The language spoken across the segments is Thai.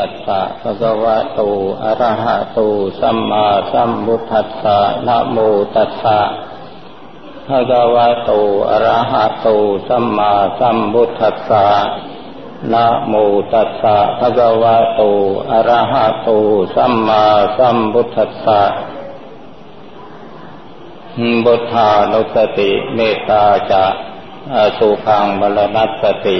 ตัสสะภะคะวะโต อะระหะโต สัมมาสัมพุทธัสสะ นะโมตัสสะภะคะวะโต อะระหะโต สัมมาสัมพุทธัสสะ นะโมตัสสะภะคะวะโต อะระหะโต สัมมาสัมพุทธัสสะบุทธานุสติ เมตตาจะอสุขังมรณสติ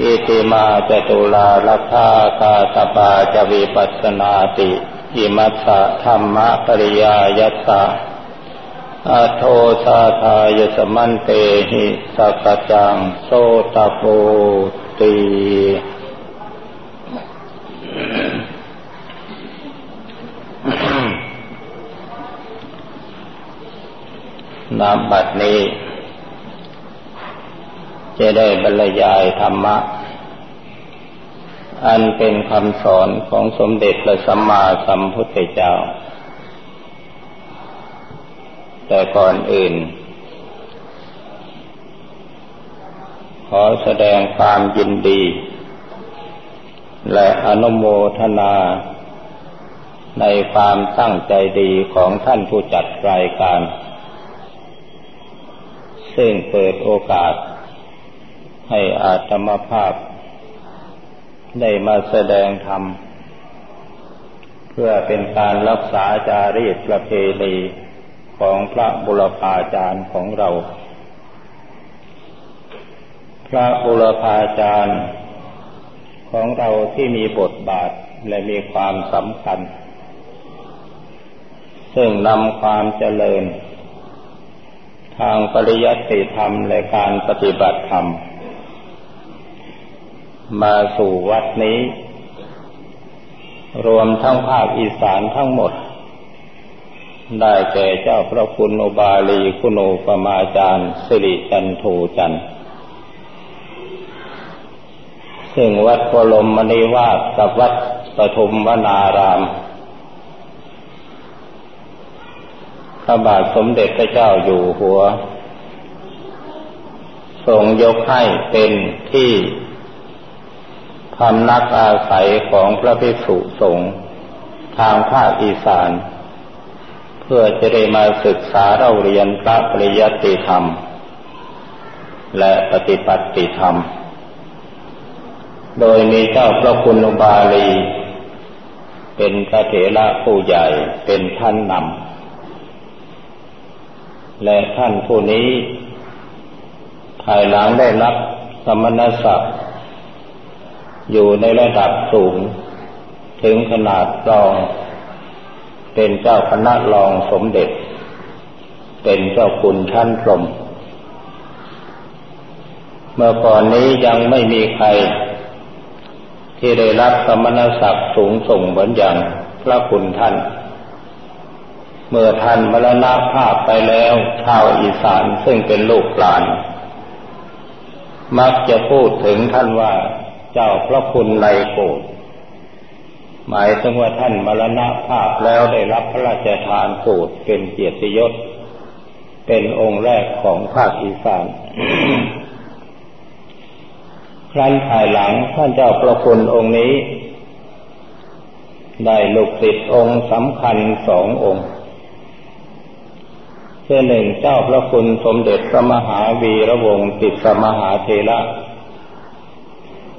อิติมาจตุลาลัคาคาตปาจวิปัสนาติอิมัสสะธรรมะปริยายัสสะอโทสาทายสมันเตหิสักจังโสตโปตีนามบัดนี้ จะได้บรรยายธรรมะ อันเป็นคำสอนของสมเด็จพระสัมมาสัมพุทธเจ้า แต่ก่อนอื่น ขอแสดงความยินดี และอนุโมทนา ในความตั้งใจดีของท่านผู้จัดรายการ ซึ่งเปิดโอกาส ให้อาตมภาพ ได้มาแสดงธรรม เพื่อเป็นการรักษาจารีตประเพณีของพระบุรพาจารย์ของเรา พระบุรพาจารย์ของเราที่มีบทบาทและมีความสำคัญ ซึ่งนำความเจริญ ทางปริยัติธรรมและการปฏิบัติธรรม มาสู่วัดนี้ รวมทั้งภาคอีสานทั้งหมด ได้แก่เจ้าพระคุณอบาลีคุณูปมาจารย์สิริจันโทจันซึ่งวัดพลมมณีวาดกับวัดปฐุมวนารามพระบาทสมเด็จพระเจ้าอยู่หัว ทรงยกให้เป็นที่ พำนักอาศัยของพระภิกษุสงฆ์ทางภาคอีสาน เพื่อจะได้มาศึกษาเราเรียนพระปริยัติธรรม และปฏิปัติธรรม โดยมีเจ้าพระคุณอุบาลี เป็นพระเถระผู้ใหญ่เป็นท่านนำและท่านผู้นี้ ภายหลังได้รับสมณศักดิ์ อยู่ในระดับสูง ถึงขนาดรอง เป็นเจ้าคณะรองสมเด็จ เป็นเจ้าคุณท่านพรมเมื่อก่อนนี้ยังไม่มีใคร ที่ได้รับสมณศักดิ์สูงส่งเหมือนอย่างพระคุณท่าน เมื่อท่านมรณภาพไปแล้วชาวอีสานซึ่งเป็นลูกหลาน มักจะพูดถึงท่านว่า เจ้าพระคุณในโกรหมายถึงว่าท่านมรณภาพแล้วได้รับพระราชทานโกรธเป็นเกียรติยศ เป็นองค์แรกของภาคอีสานครั้นภายหลังท่านเจ้าพระคุณองค์นี้ ได้ลูกศิษย์องค์สำคัญสององค์คือหนึ่งเจ้าพระคุณสมเด็จพระมหาวีระวงศ์ติสมหาเทระ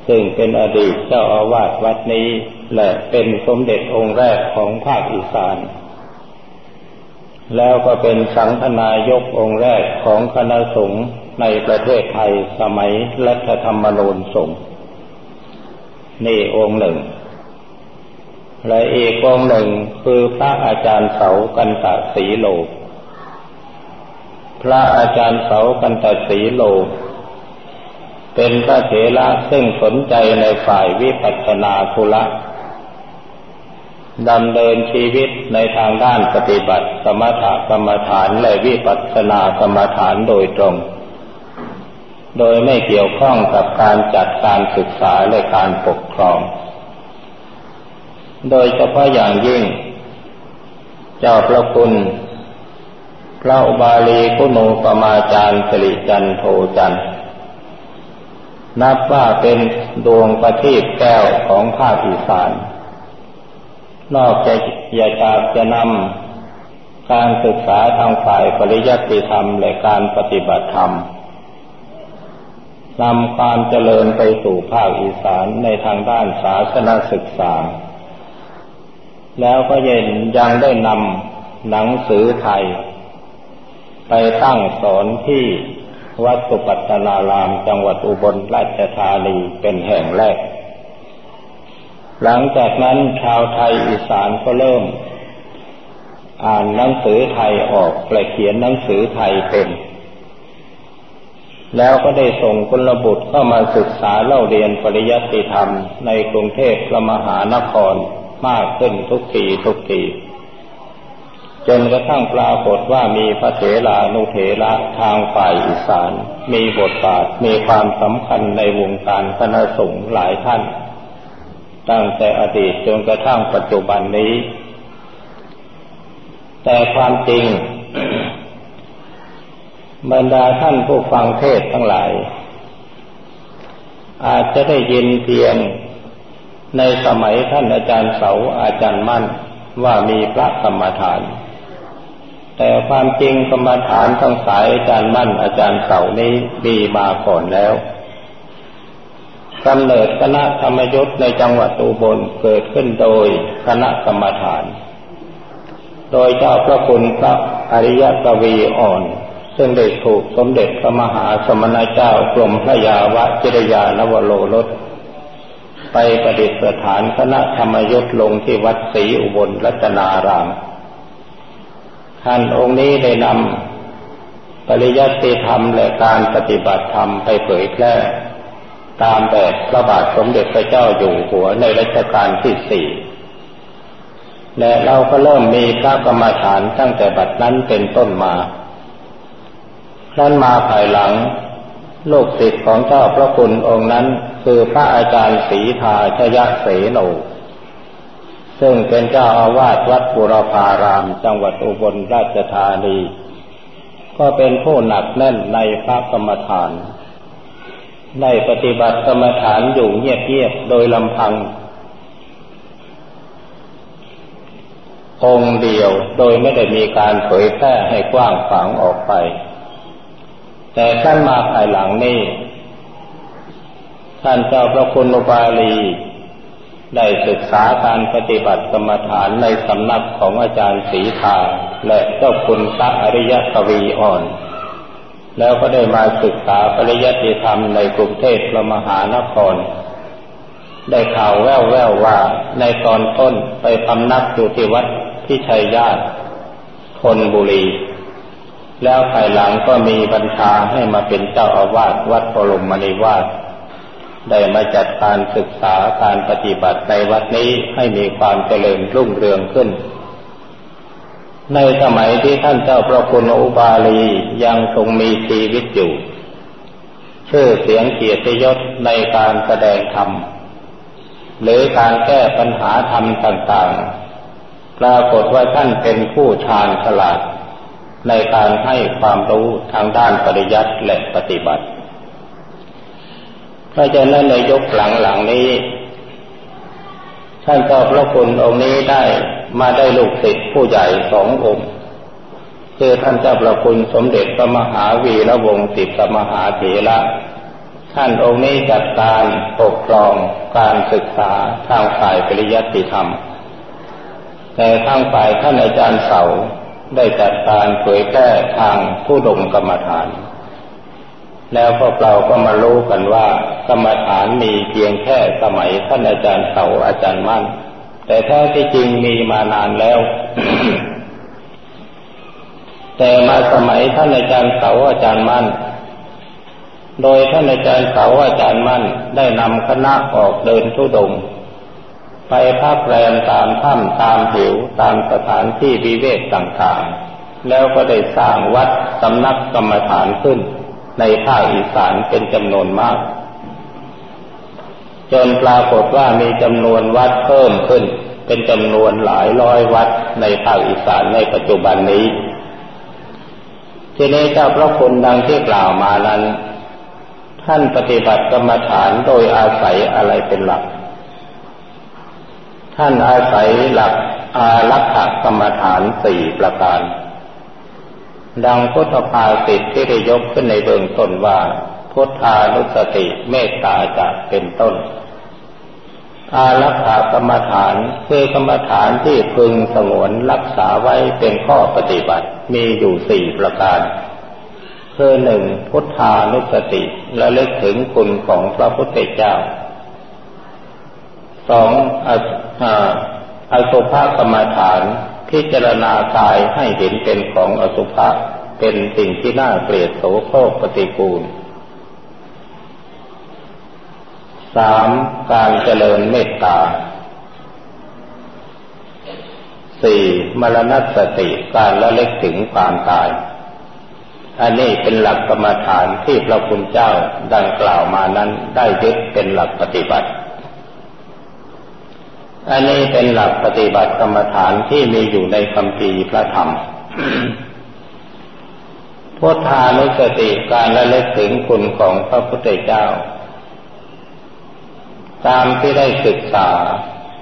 ซึ่งเป็นอดีตเจ้าอาวาสวัดนี้ และเป็นสมเด็จองค์แรกของภาคอีสาน แล้วก็เป็นสังฆนายกองค์แรกของคณะสงฆ์ในประเทศไทยสมัยรัฐธรรมนูญสงฆ์นี่องค์หนึ่ง และอีกองค์หนึ่งคือพระอาจารย์เสากันตะสีโล พระอาจารย์เสากันตสีโล เป็นพระเถระซึ่งสนใจในฝ่ายวิปัสสนาธุระดำเนินชีวิตในทางด้านปฏิบัติสมถกรรมฐานและวิปัสสนากรรมฐานโดยตรง โดยไม่เกี่ยวข้องกับการจัดการศึกษาและการปกครอง โดยเฉพาะอย่างยิ่ง เจ้าพระคุณ พระบาลีคุณูปมาจารย์สิริจันโทจัน นับว่าเป็นดวงประทีปแก้วของภาคอีสาน นอกจากจากจะนำการศึกษาทางฝ่ายปริยัติธรรมและการปฏิบัติธรรมนำความเจริญไปสู่ภาคอีสานในทางด้านศาสนศึกษา แล้วก็ยังยังได้นำหนังสือไทย ไปตั้งสอนที่ วัดสุปัตตนารามจังหวัดอุบลราชธานีเป็นแห่งแรก หลังจากนั้นชาวไทยอีสานก็เริ่ม อ่านหนังสือไทยออกและเขียนหนังสือไทยเป็น แล้วก็ได้ส่งกุลบุตรเข้ามาศึกษาเล่าเรียนปริยัติธรรมในกรุงเทพพระมหานครมากขึ้นทุกทีทุกที จนกระทั่งปรากฏว่ามีพระเถรานุเถระทางฝ่ายอีสาน มีบทบาทมีความสำคัญในวงการคณะสงฆ์หลายท่าน ตั้งแต่อดีตจนกระทั่งปัจจุบันนี้ แต่ความจริง บรรดาท่านผู้ฟังเทศทั้งหลาย อาจจะได้ยินเพียงในสมัยท่านอาจารย์เสาอาจารย์มั่นว่ามีพระกรรมฐาน แต่ความจริงกรรมฐานทั้งสายอาจารย์มั่นอาจารย์เสานี้มีมาก่อนแล้วกำเนิดคณะธรรมยุทธ์ในจังหวัดอุบลเกิดขึ้นโดยคณะกรรมฐาน โดยเจ้าพระคุณพระอริยกวีอ่อน ซึ่งได้ถูกสมเด็จพระมหาสมณเจ้ากรมพระยาวะจิรยานวโรรสไปประดิษฐานคณะธรรมยุทธลงที่วัดศรีอุบลรัตนาราม ท่านองค์นี้ได้นำปริยัติธรรมและการปฏิบัติธรรมไปเผยแพร่ตามแบบพระบาทสมเด็จพระเจ้าอยู่หัวในรัชกาลที่สี่และเราก็เริ่มมีพระกรรมฐานตั้งแต่บัดนั้นเป็นต้นมานั้นมาภายหลังลูกศิษย์ของเจ้าพระคุณองค์นั้น คือพระอาจารย์ศรีทาชยเสโน ซึ่งเป็นเจ้าอาวาสวัดปุรพาราม จังหวัดอุบลราชธานี ก็เป็นผู้หนักแน่นในพระกรรมฐาน ได้ปฏิบัติกรรมฐานอยู่เงียบๆโดยลำพัง องเดียวโดยไม่ได้มีการเผยแพร่ให้กว้างขวางออกไป แต่ท่านมาภายหลังนี้ท่านเจ้าพระคุณอุบาลี ได้ศึกษาการปฏิบัติกรรมฐานในสำนักของอาจารย์ศรีทาและเจ้าคุณพระอริยกวีอ่อน แล้วก็ได้มาศึกษาปริยัติธรรมในกรุงเทพพระมหานคร ได้ข่าวแว่วแววว่าในตอนต้นไปพำนักอยู่ที่วัดพิชัยญาติทนบุรี แล้วภายหลังก็มีบัญชาให้มาเป็นเจ้าอาวาสวัดปรมมณีวาด ได้มาจัดการศึกษาการปฏิบัติในวัดนี้ให้มีความเจริญรุ่งเรืองขึ้น ในสมัยที่ท่านเจ้าพระคุณอุบาลียังทรงมีชีวิตอยู่ ชื่อเสียงเกียรติยศในการแสดงธรรม หรือการแก้ปัญหาธรรมต่างๆ ปรากฏว่าท่านเป็นผู้ชาญฉลาด ในการให้ความรู้ทางด้านปริยัติและปฏิบัติ เพราะฉะนั้นในยุคหลังๆนี้ ท่านเจ้าพระคุณองค์นี้ได้มาได้ลูกศิษย์ผู้ใหญ่สององค์คือท่านเจ้าพระคุณสมเด็จพระมหาวีระวงศ์ติสมหาเถระท่านองค์นี้จัดการปกครองการศึกษาทางฝ่ายปริยัติธรรม แต่ทางฝ่ายท่านอาจารย์เสาได้จัดการเผยแพร่ทางผู้ดมกรรมฐาน แล้วพวกเราก็มารู้กันว่ากรรมฐานมีเพียงแค่สมัยท่านอาจารย์เสาอาจารย์มั่น แต่แท้ที่จริงมีมานานแล้ว แต่มาสมัยท่านอาจารย์เสาอาจารย์มั่น โดยท่านอาจารย์เสาอาจารย์มั่นได้นำคณะออกเดินทุดงไปพักแรมตามถ้ำตามผิวตามสถานที่วิเวกต่างๆ แล้วก็ได้สร้างวัดสำนักกรรมฐานขึ้น ในภาคอีสานเป็นจำนวนมาก จนปรากฏว่ามีจำนวนวัดเพิ่มขึ้น เป็นจำนวนหลายร้อยวัดในภาคอีสานในปัจจุบันนี้ ทีนี้เจ้าพระคุณดังที่กล่าวมานั้น ท่านปฏิบัติกรรมฐานโดยอาศัยอะไรเป็นหลัก ท่านอาศัยหลักอารักขกรรมฐานสี่ประการ ดังพุทธภาสิทธิที่ได้ยกขึ้นในเบื้องต้นว่า พุทธานุสติเมตตาจะเป็นต้นอารักขากรรมฐานคือกรรมฐานที่พึงสงวนรักษาไว้เป็นข้อปฏิบัติมีอยู่สี่ประการ คือหนึ่งพุทธานุสติและเลึกถึงคุณของพระพุทธเจ้าสองอสุภกรรมฐาน พิจารณากายให้เห็นเป็นของอสุภะเป็นสิ่งที่น่าเกลียดโสโครกปฏิกูลสามการเจริญเมตตาสี่มรณสติการละเล็กถึงความตาย อันนี้เป็นหลักกรรมฐานที่พระคุณเจ้าดังกล่าวมานั้นได้ยึดเป็นหลักปฏิบัติ อันนี้เป็นหลักปฏิบัติกรรมฐานที่มีอยู่ในคำพีพระธรรมพุทธานุสติการละเล็กถึงคุณของพระพุทธเจ้า ตามที่ได้ศึกษา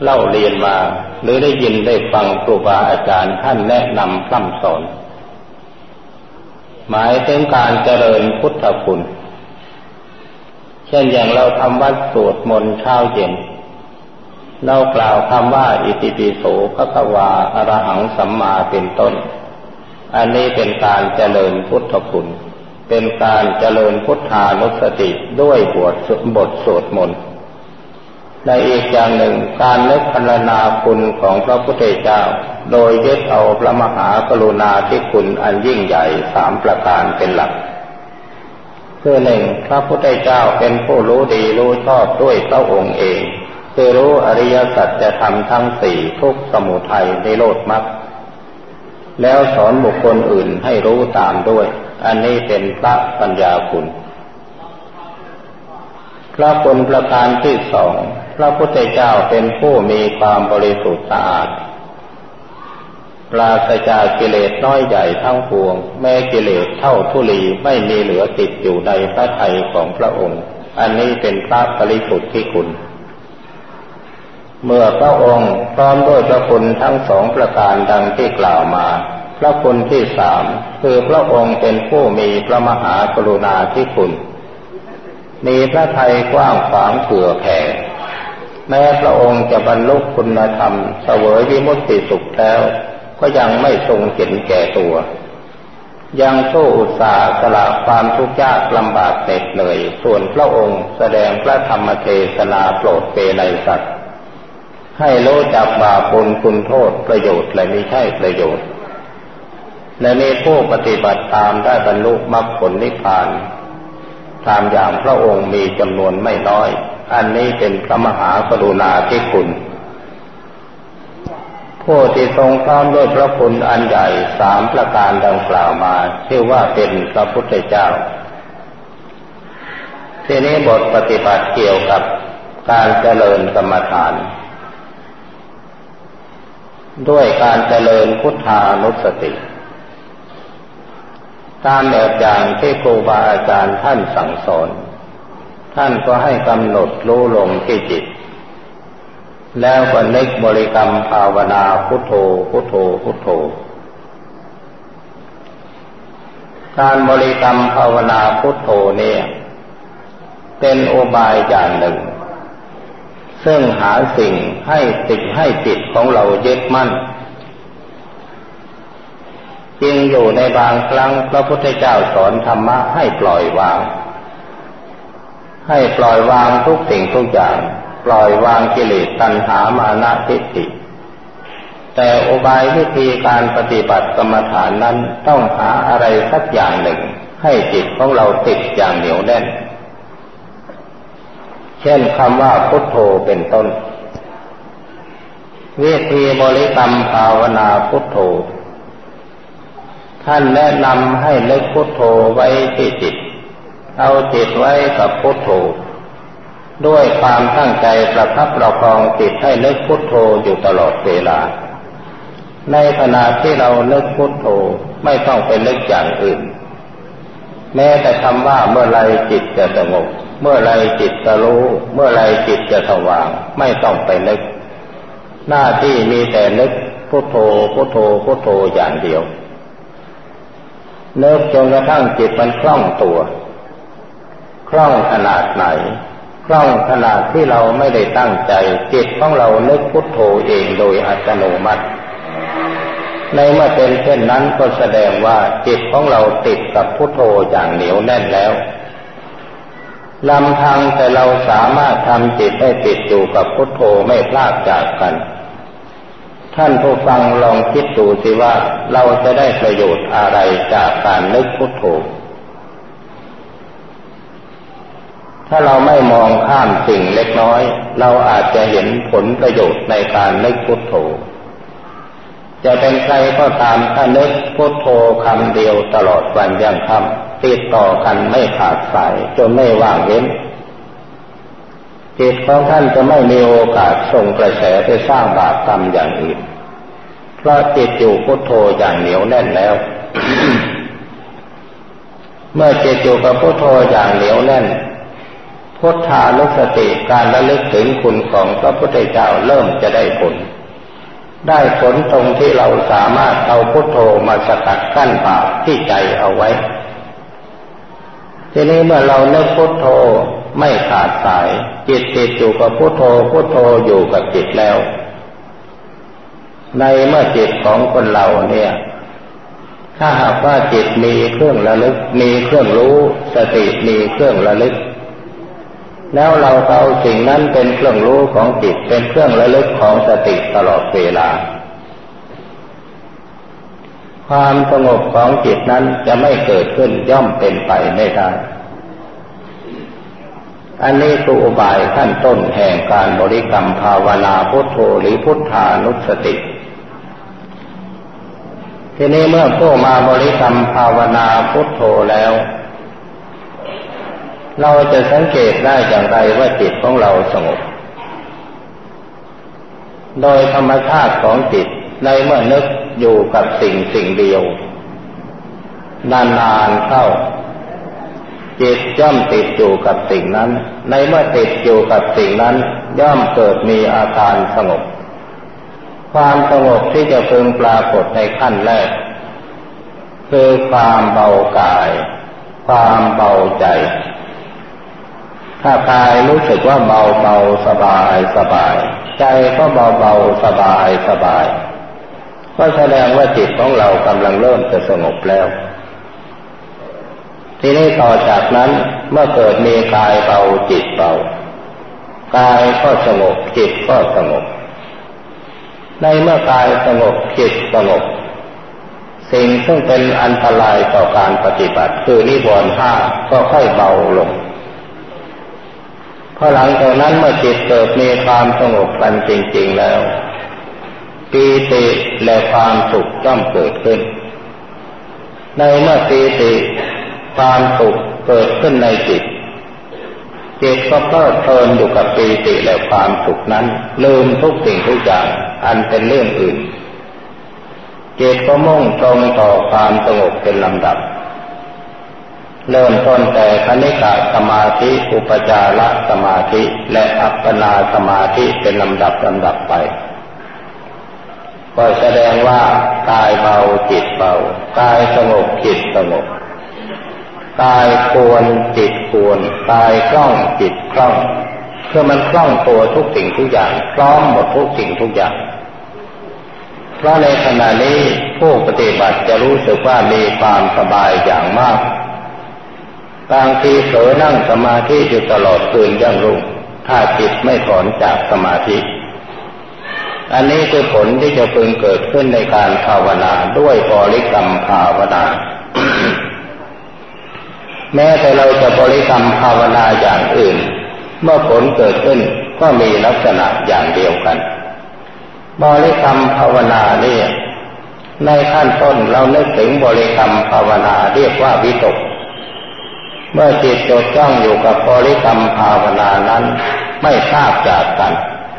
เล่าเรียนมา หรือได้ยินได้ฟังครูบาอาจารย์ท่านแนะนำพร่ำสอน หมายถึงการเจริญพุทธคุณ เช่นอย่างเราทำวัดสวดมนต์เช้าเย็น เรากล่าวคำว่า อิติปิโสภะคะวาอรหังสัมมาเป็นต้น อันนี้เป็นการเจริญพุทธคุณ เป็นการเจริญพุทธานุสติด้วยบทบทสวดมนต์ในอีกอย่างหนึ่งการนึกพรรณนาคุณของพระพุทธเจ้า โดยยึดเอาพระมหากรุณาธิคุณอันยิ่งใหญ่สามประการเป็นหลักคือหนึ่งพระพุทธเจ้าเป็นผู้รู้ดีรู้ชอบด้วยพระองค์เอง คือรู้อริยสัจจะทำทั้งสี่ทุกสมุทัยในโลดมักแล้วสอนบุคคลอื่นให้รู้ตามด้วย อันนี้เป็นพระปัญญาคุณ พระคุณประการที่สอง พระพุทธเจ้าเป็นผู้มีความบริสุทธิ์สะอาดปราศจากกิเลสน้อยใหญ่ทั้งปวง แม้กิเลสเท่าทุลีไม่มีเหลือติดอยู่ในพระทัยของพระองค์ อันนี้เป็นพระบริสุทธิ์ที่คุณ เมื่อพระองค์พร้อมด้วยพระคุณทั้งสองประการดังที่กล่าวมา พระคุณที่สามคือพระองค์เป็นผู้มีพระมหากรุณาธิคุณ มีพระทัยกว้างขวางเผื่อแผ่แม้พระองค์จะบรรลุคุณธรรมเสวยวิมุตติสุขแล้ว ก็ยังไม่ทรงเห็นแก่ตัว ยังสู้อุตสาห์สละความทุกข์ยากลำบากเหน็ดเหนื่อย ส่วนพระองค์แสดงพระธรรมเทศนาโปรดเปรยสัตว์ ให้รู้จักบาปุลคุณโทษประโยชน์และไม่ใช่ประโยชน์ และมีผู้ปฏิบัติตามได้บรรลุมรรคผลนิพพานตามอย่างพระองค์มีจำนวนไม่น้อย อันนี้เป็นพระมหากรุณาธิคุณ ผู้ที่ทรงพร้อมด้วยพระคุณอันใหญ่สามประการดังกล่าวมา ชื่อว่าเป็นพระพุทธเจ้าทีนี้บทปฏิบัติเกี่ยวกับการเจริญกรรมฐาน ด้วยการเจริญพุทธานุสติตามแนวอย่างที่ครูบาอาจารย์ท่านสั่งสอน ท่านก็ให้กำหนดรู้ลงที่จิต แล้วก็นึกบริกรรมภาวนาพุทโธพุทโธพุทโธ การบริกรรมภาวนาพุทโธเนี่ย เป็นโอบายอย่างหนึ่ง ซึ่งหาสิ่งให้ติดให้จิตของเรายึดมั่นจริงอยู่ในบางครั้งพระพุทธเจ้าสอนธรรมะให้ปล่อยวาง ให้ปล่อยวางทุกสิ่งทุกอย่าง ปล่อยวางกิเลสตัณหามานะทิฏฐิแต่อุบายวิธีการปฏิบัติกรรมฐานนั้นต้องหาอะไรสักอย่างหนึ่ง ให้จิตของเราติดอย่างเหนียวแน่น เช่นคำว่าพุทโธเป็นต้น วิธีบริกรรมภาวนาพุทโธ ท่านแนะนำให้เลิกพุทโธไว้ที่จิต เอาจิตไว้กับพุทโธ ด้วยความตั้งใจประทับประคองจิตให้นึกพุทโธอยู่ตลอดเวลา ในขณะที่เรานึกพุทโธไม่ต้องไปนึกอย่างอื่น แม้แต่คำว่าเมื่อไรจิตจะสงบ เมื่อไรจิตจะรู้ เมื่อไรจิตจะสว่าง ไม่ต้องไปนึก หน้าที่มีแต่นึกพุทโธพุทโธพุทโธอย่างเดียวนึกจนกระทั่งจิตมันคล่องตัว คล่องขนาดไหน คล่องขนาดที่เราไม่ได้ตั้งใจ จิตของเรานึกพุทโธเองโดยอัตโนมัติในเมื่อเป็นเช่นนั้นก็แสดงว่าจิตของเราติดกับพุทโธอย่างเหนียวแน่นแล้ว ลำพังแต่เราสามารถทำจิตให้ติดอยู่กับพุทโธไม่พลาดจากกัน ท่านผู้ฟังลองคิดดูสิว่าเราจะได้ประโยชน์อะไรจากการนึกพุทโธ ถ้าเราไม่มองข้ามสิ่งเล็กน้อย เราอาจจะเห็นผลประโยชน์ในการนึกพุทโธ จะเป็นใครก็ตามถ้านึกพุทโธคำเดียวตลอดวันยังค่ำติดต่อกันไม่ขาดสายจนไม่ว่างเว้นจิตของท่านจะไม่มีโอกาสส่งกระแสไปสร้างบาปกรรมอย่างอื่นเพราะจิตอยู่พุทโธอย่างเหนียวแน่นแล้ว เมื่อจิตอยู่กับพุทโธอย่างเหนียวแน่นพุทธานุสติการระลึกถึงคุณของพระพุทธเจ้าเริ่มจะได้ผล ได้ผลตรงที่เราสามารถเอาพุทโธมาสกัดกั้นบาปที่ใจเอาไว้ ทีนี้เมื่อเราเลิกพุทโธไม่ขาดสาย จิตติดอยู่กับพุทโธพุทโธอยู่กับจิตแล้ว ในเมื่อจิตของคนเราเนี่ย ถ้าหากว่าจิตมีเครื่องระลึก มีเครื่องรู้ สติมีเครื่องระลึก แล้วเราเอาสิ่งนั้นเป็นเครื่องรู้ของจิตเป็นเครื่องระลึกของสติตลอดเวลา ความสงบของจิตนั้นจะไม่เกิดขึ้นย่อมเป็นไปไม่ได้ อันนี้คืออุบายขั้นต้นแห่งการบริกรรมภาวนาพุทโธหรือพุทธานุสติทีนี้เมื่อผู้มาบริกรรมภาวนาพุทโธแล้ว เราจะสังเกตได้อย่างไรว่าจิตของเราสงบ โดยธรรมชาติของจิตในเมื่อนึกอยู่กับสิ่งสิ่งเดียวนานๆเข้า จิตย่อมติดอยู่กับสิ่งนั้น ในเมื่อติดอยู่กับสิ่งนั้น ย่อมเกิดมีอาการสงบ ความสงบที่จะพึงปรากฏในขั้นแรก คือความเบากาย ความเบาใจ ถ้ากายรู้สึกว่าเบาเบาสบายสบาย ใจก็เบาเบาสบายสบาย ก็แสดงว่าจิตของเรากำลังเริ่มจะสงบแล้ว ทีนี้ต่อจากนั้นเมื่อเกิดมีกายเบาจิตเบากายก็สงบจิตก็สงบ ในเมื่อกายสงบจิตสงบสิ่งซึ่งเป็นอันตรายต่อการปฏิบัติคือนิวรณ์ห้าก็ค่อยเบาลง พอหลังจากนั้นเมื่อจิตเกิดมีความสงบกันจริง ๆแล้วปีติและความสุขย่อมเกิดขึ้น ในเมื่อปีติความสุขเกิดขึ้นในจิต จิตก็เพลิดเพลินอยู่กับปีติและความสุขนั้น ลืมทุกสิ่งทุกอย่างอันเป็นเรื่องอื่นจิตก็มุ่งตรงต่อความสงบเป็นลำดับ เริ่มต้นแต่คณิกาสมาธิ อุปจารสมาธิ และอัปปนาสมาธิเป็นลำดับลำดับไป ก็แสดงว่ากายเบาจิตเบากายสงบจิตสงบกายควรจิตควรกายคล่องจิตคล่องเพื่อมันคล่องตัวทุกสิ่งทุกอย่างพร้อมหมดทุกสิ่งทุกอย่างเพราะในขณะนี้ผู้ปฏิบัติจะรู้สึกว่ามีความสบายอย่างมาก บางทีเผลอนั่งสมาธิอยู่ตลอดคืนยังรุ่ง ถ้าจิตไม่ถอนจากสมาธิ อันนี้คือผลที่จะพึงเกิดขึ้นในการภาวนาด้วยบริกรรมภาวนาแม้แต่เราจะบริกรรมภาวนาอย่างอื่น เมื่อผลเกิดขึ้นก็มีลักษณะอย่างเดียวกัน บริกรรมภาวนาเนี่ยในขั้นต้นเราเนึกถึงบริกรรมภาวนาเรียกว่าวิตก เมื่อจิตจดจ้องอยู่กับบริกรรมภาวนานั้น ไม่ทราบจากกัน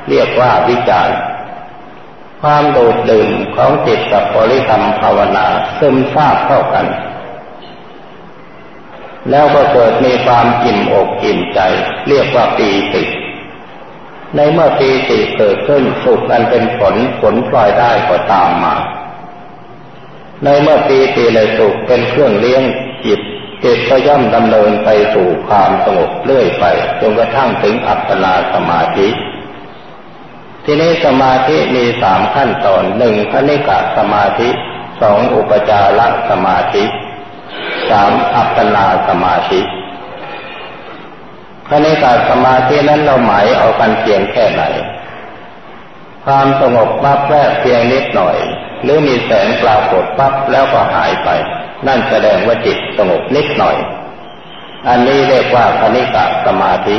เรียกว่าวิจารความโดดดื่มของจิตกับบริกรรมภาวนาซึมซาบเข้ากัน แล้วก็เกิดมีความอิ่มอกอิ่มใจ เรียกว่าปีติในเมื่อปีติเกิดขึ้นสุขอันเป็นผลผลพลอยได้ก็ตามมา ในเมื่อปีติและสุขเป็นเครื่องเลี้ยงจิต จิตก็ย่อมดำเนินไปสู่ความสงบเรื่อยไปจนกระทั่งถึงอัปปนาสมาธิ ทีนี้สมาธิมีสามขั้นตอนหนึ่งคณิกะสมาธิสองอุปจารสมาธิสามอัปปนาสมาธิคณิกาสมาธินั้นเราหมายเอากันเพียงแค่ไหนความสงบปั๊บแรกเพียงนิดหน่อย หรือมีแสงปรากฏปั๊บแล้วก็หายไป นั่นแสดงว่าจิตสงบนิดหน่อย อันนี้เรียกว่าคณิกาสมาธิ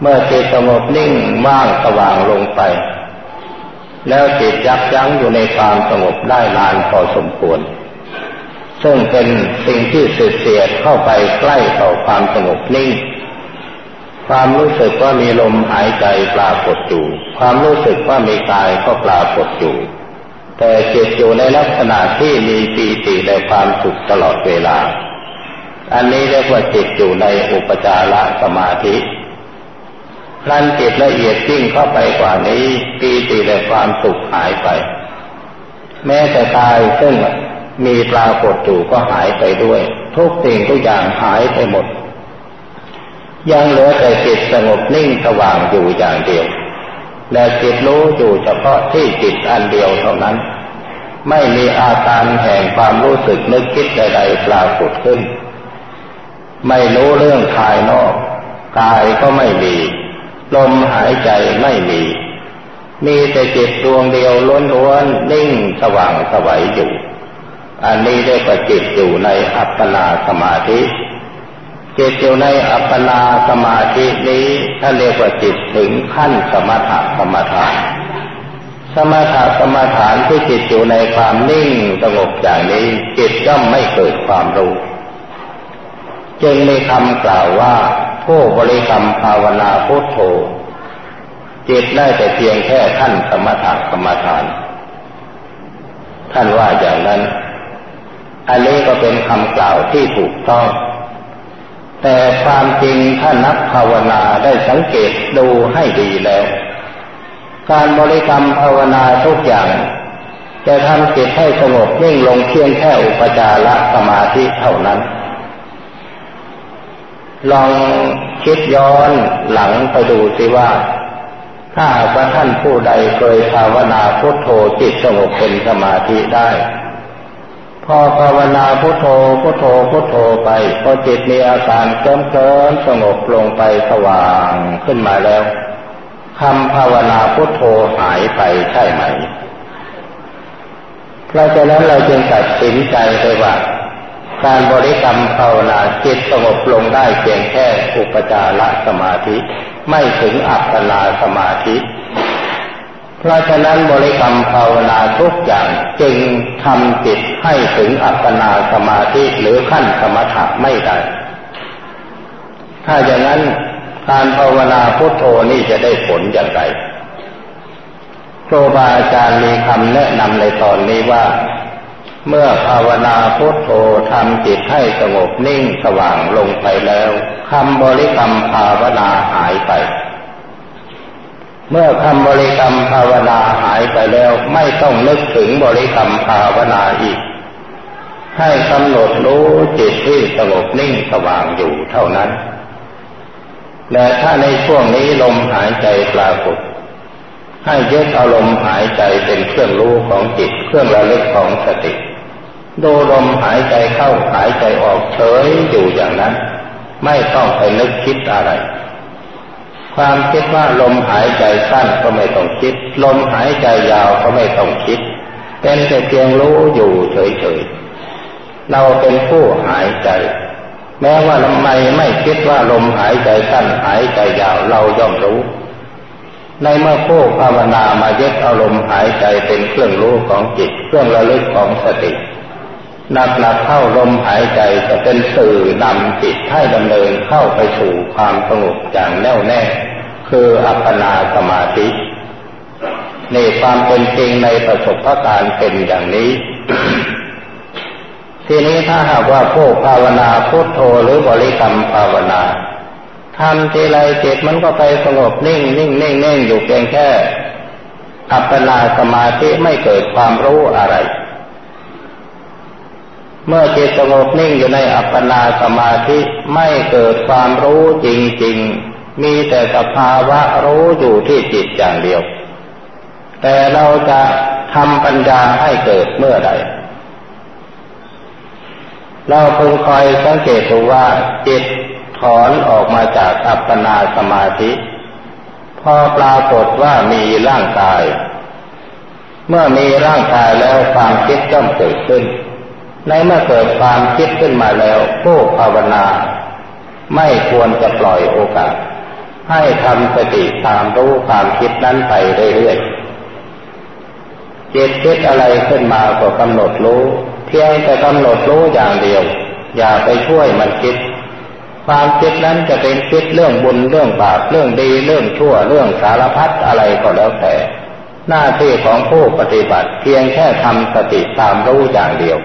เมื่อจิตสงบนิ่งว่างสว่างลงไป แล้วจิตยับยั้งอยู่ในความสงบได้นานพอสมควร ซึ่งเป็นสิ่งที่สืบเสียดเข้าไปใกล้ต่อความสงบนิ่งความรู้สึกว่ามีลมหายใจปรากฏอยู่ ความรู้สึกว่ามีกายก็ปรากฏอยู่ แต่จิตอยู่ในลักษณะที่มีปีติในความสุขตลอดเวลา อันนี้เรียกว่าจิตอยู่ในอุปจารสมาธินั่นจิตละเอียดยิ่งเข้าไปกว่านี้ปีติในความสุขหายไป แม้แต่กายซึ่งมีปรากฏอยู่ก็หายไปด้วย ทุกสิ่งทุกอย่างหายไปหมด ยังเหลือแต่จิตสงบนิ่งสว่างอยู่อย่างเดียว และจิตรู้อยู่เฉพาะที่จิตอันเดียวเท่านั้น ไม่มีอาการแห่งความรู้สึกนึกคิดใดๆปรากฏขึ้น ไม่รู้เรื่องภายนอกกายก็ไม่มีลมหายใจไม่มี มีแต่จิตดวงเดียวล้นล้วนนิ่งสว่างสวัยอยู่ อันนี้เรียกว่าจิตอยู่ในอัปปนาสมาธิ จิตอยู่ในอัปปนาสมาธินี้ถ้าเรียกว่าจิตถึงขั้นสมถะสมถานสมถะสมถานที่จิตอยู่ในความนิ่งสงบอย่างนี้จิตย่อมไม่เกิดความรู้ จึงมีคำกล่าวว่าผู้บริกรรมภาวนาพุทโธจิตได้แต่เพียงแค่ขั้นสมถะสมถาน ท่านว่าอย่างนั้น อันนี้ก็เป็นคำกล่าวที่ถูกต้อง แต่ความจริงถ้านักภาวนาได้สังเกตดูให้ดีแล้ว การบริกรรมภาวนาทุกอย่าง จะทำจิตให้สงบนิ่งลงเพียงแค่อุปจารสมาธิเท่านั้น ลองคิดย้อนหลังไปดูสิว่า ถ้าหากว่าท่านผู้ใดเคยภาวนาพุทโธจิตสงบเป็นสมาธิได้ พอภาวนาพุทโธพุทโธพุทโธไป พอจิตมีอาการเคลิ้มเคลิ้มสงบลงไปสว่างขึ้นมาแล้วคำภาวนาพุทโธหายไปใช่ไหมเพราะฉะนั้นเราจึงตัดสินใจไปว่า การบริกรรมภาวนาจิตสงบลงได้เพียงแค่อุปจารสมาธิ ไม่ถึงอัปปนาสมาธิ เพราะฉะนั้นบริกรรมภาวนาทุกอย่างจึงทำจิตให้ถึงอัปปนาสมาธิหรือขั้นสมถะไม่ได้ ถ้าอย่างนั้นการภาวนาพุทโธนี่จะได้ผลอย่างไรครูบาอาจารย์มีคำแนะนำในตอนนี้ว่า เมื่อภาวนาพุทโธทำจิตให้สงบนิ่งสว่างลงไปแล้วคำบริกรรมภาวนาหายไป เมื่อคำบริกรรมภาวนาหายไปแล้วไม่ต้องนึกถึงบริกรรมภาวนาอีก ให้กำหนดรู้จิตที่สงบนิ่งสว่างอยู่เท่านั้น และถ้าในช่วงนี้ลมหายใจปรากฏ ให้ยึดอารมณ์หายใจเป็นเครื่องรู้ของจิตเครื่องระลึกของสติ ดูลมหายใจเข้าหายใจออกเฉยอยู่อย่างนั้น ไม่ต้องไปนึกคิดอะไร ความคิดว่าลมหายใจสั้นก็ไม่ต้องคิด ลมหายใจยาวก็ไม่ต้องคิด เป็นแต่เพียงรู้อยู่เฉยๆ เราเป็นผู้หายใจ แม้ว่าทำไมไม่คิดว่าลมหายใจสั้นหายใจยาวเราย่อมรู้ ในเมื่อผู้ภาวนามายึดอารมณ์หายใจเป็นเครื่องรู้ของจิต เครื่องระลึกของสติ นักหนักเข้าลมหายใจจะเป็นสื่อนำจิตให้ดำเนินเข้าไปสู่ความสงบอย่างแน่วแน่ คืออัปปนาสมาธิในความเป็นจริงในประสบการณ์เป็นอย่างนี้ ทีนี้ถ้าหากว่าผู้ภาวนาพุทโธหรือบริกรรมภาวนาทำทีไรจิตมันก็ไปสงบนิ่งนิ่งนิ่งนิ่งอยู่เพียงแค่ อัปปนาสมาธิไม่เกิดความรู้อะไร เมื่อจิตสงบนิ่งอยู่ในอัปปนาสมาธิไม่เกิดความรู้จริง ๆ มีแต่สภาวะรู้อยู่ที่จิตอย่างเดียว แต่เราจะทำปัญญาให้เกิดเมื่อใดเราพึงคอยสังเกตดูว่าจิตถอนออกมาจากอัปปนาสมาธิ พอปรากฏว่ามีร่างกาย เมื่อมีร่างกายแล้วความคิดก็เกิดขึ้น ในเมื่อเกิดความคิดขึ้นมาแล้วผู้ภาวนา ไม่ควรจะปล่อยโอกาส ให้ทำสติตามรู้ความคิดนั้นไปเรื่อยๆจิตคิดอะไรขึ้นมาก็กำหนดรู้ เพียงแต่กำหนดรู้อย่างเดียว อย่าไปช่วยมันคิด ความคิดนั้นจะเป็นคิดเรื่องบุญเรื่องบาปเรื่องดีเรื่องชั่วเรื่องสารพัดอะไรก็แล้วแต่ หน้าที่ของผู้ปฏิบัติ เพียงแค่ทำสติตามรู้อย่างเดียว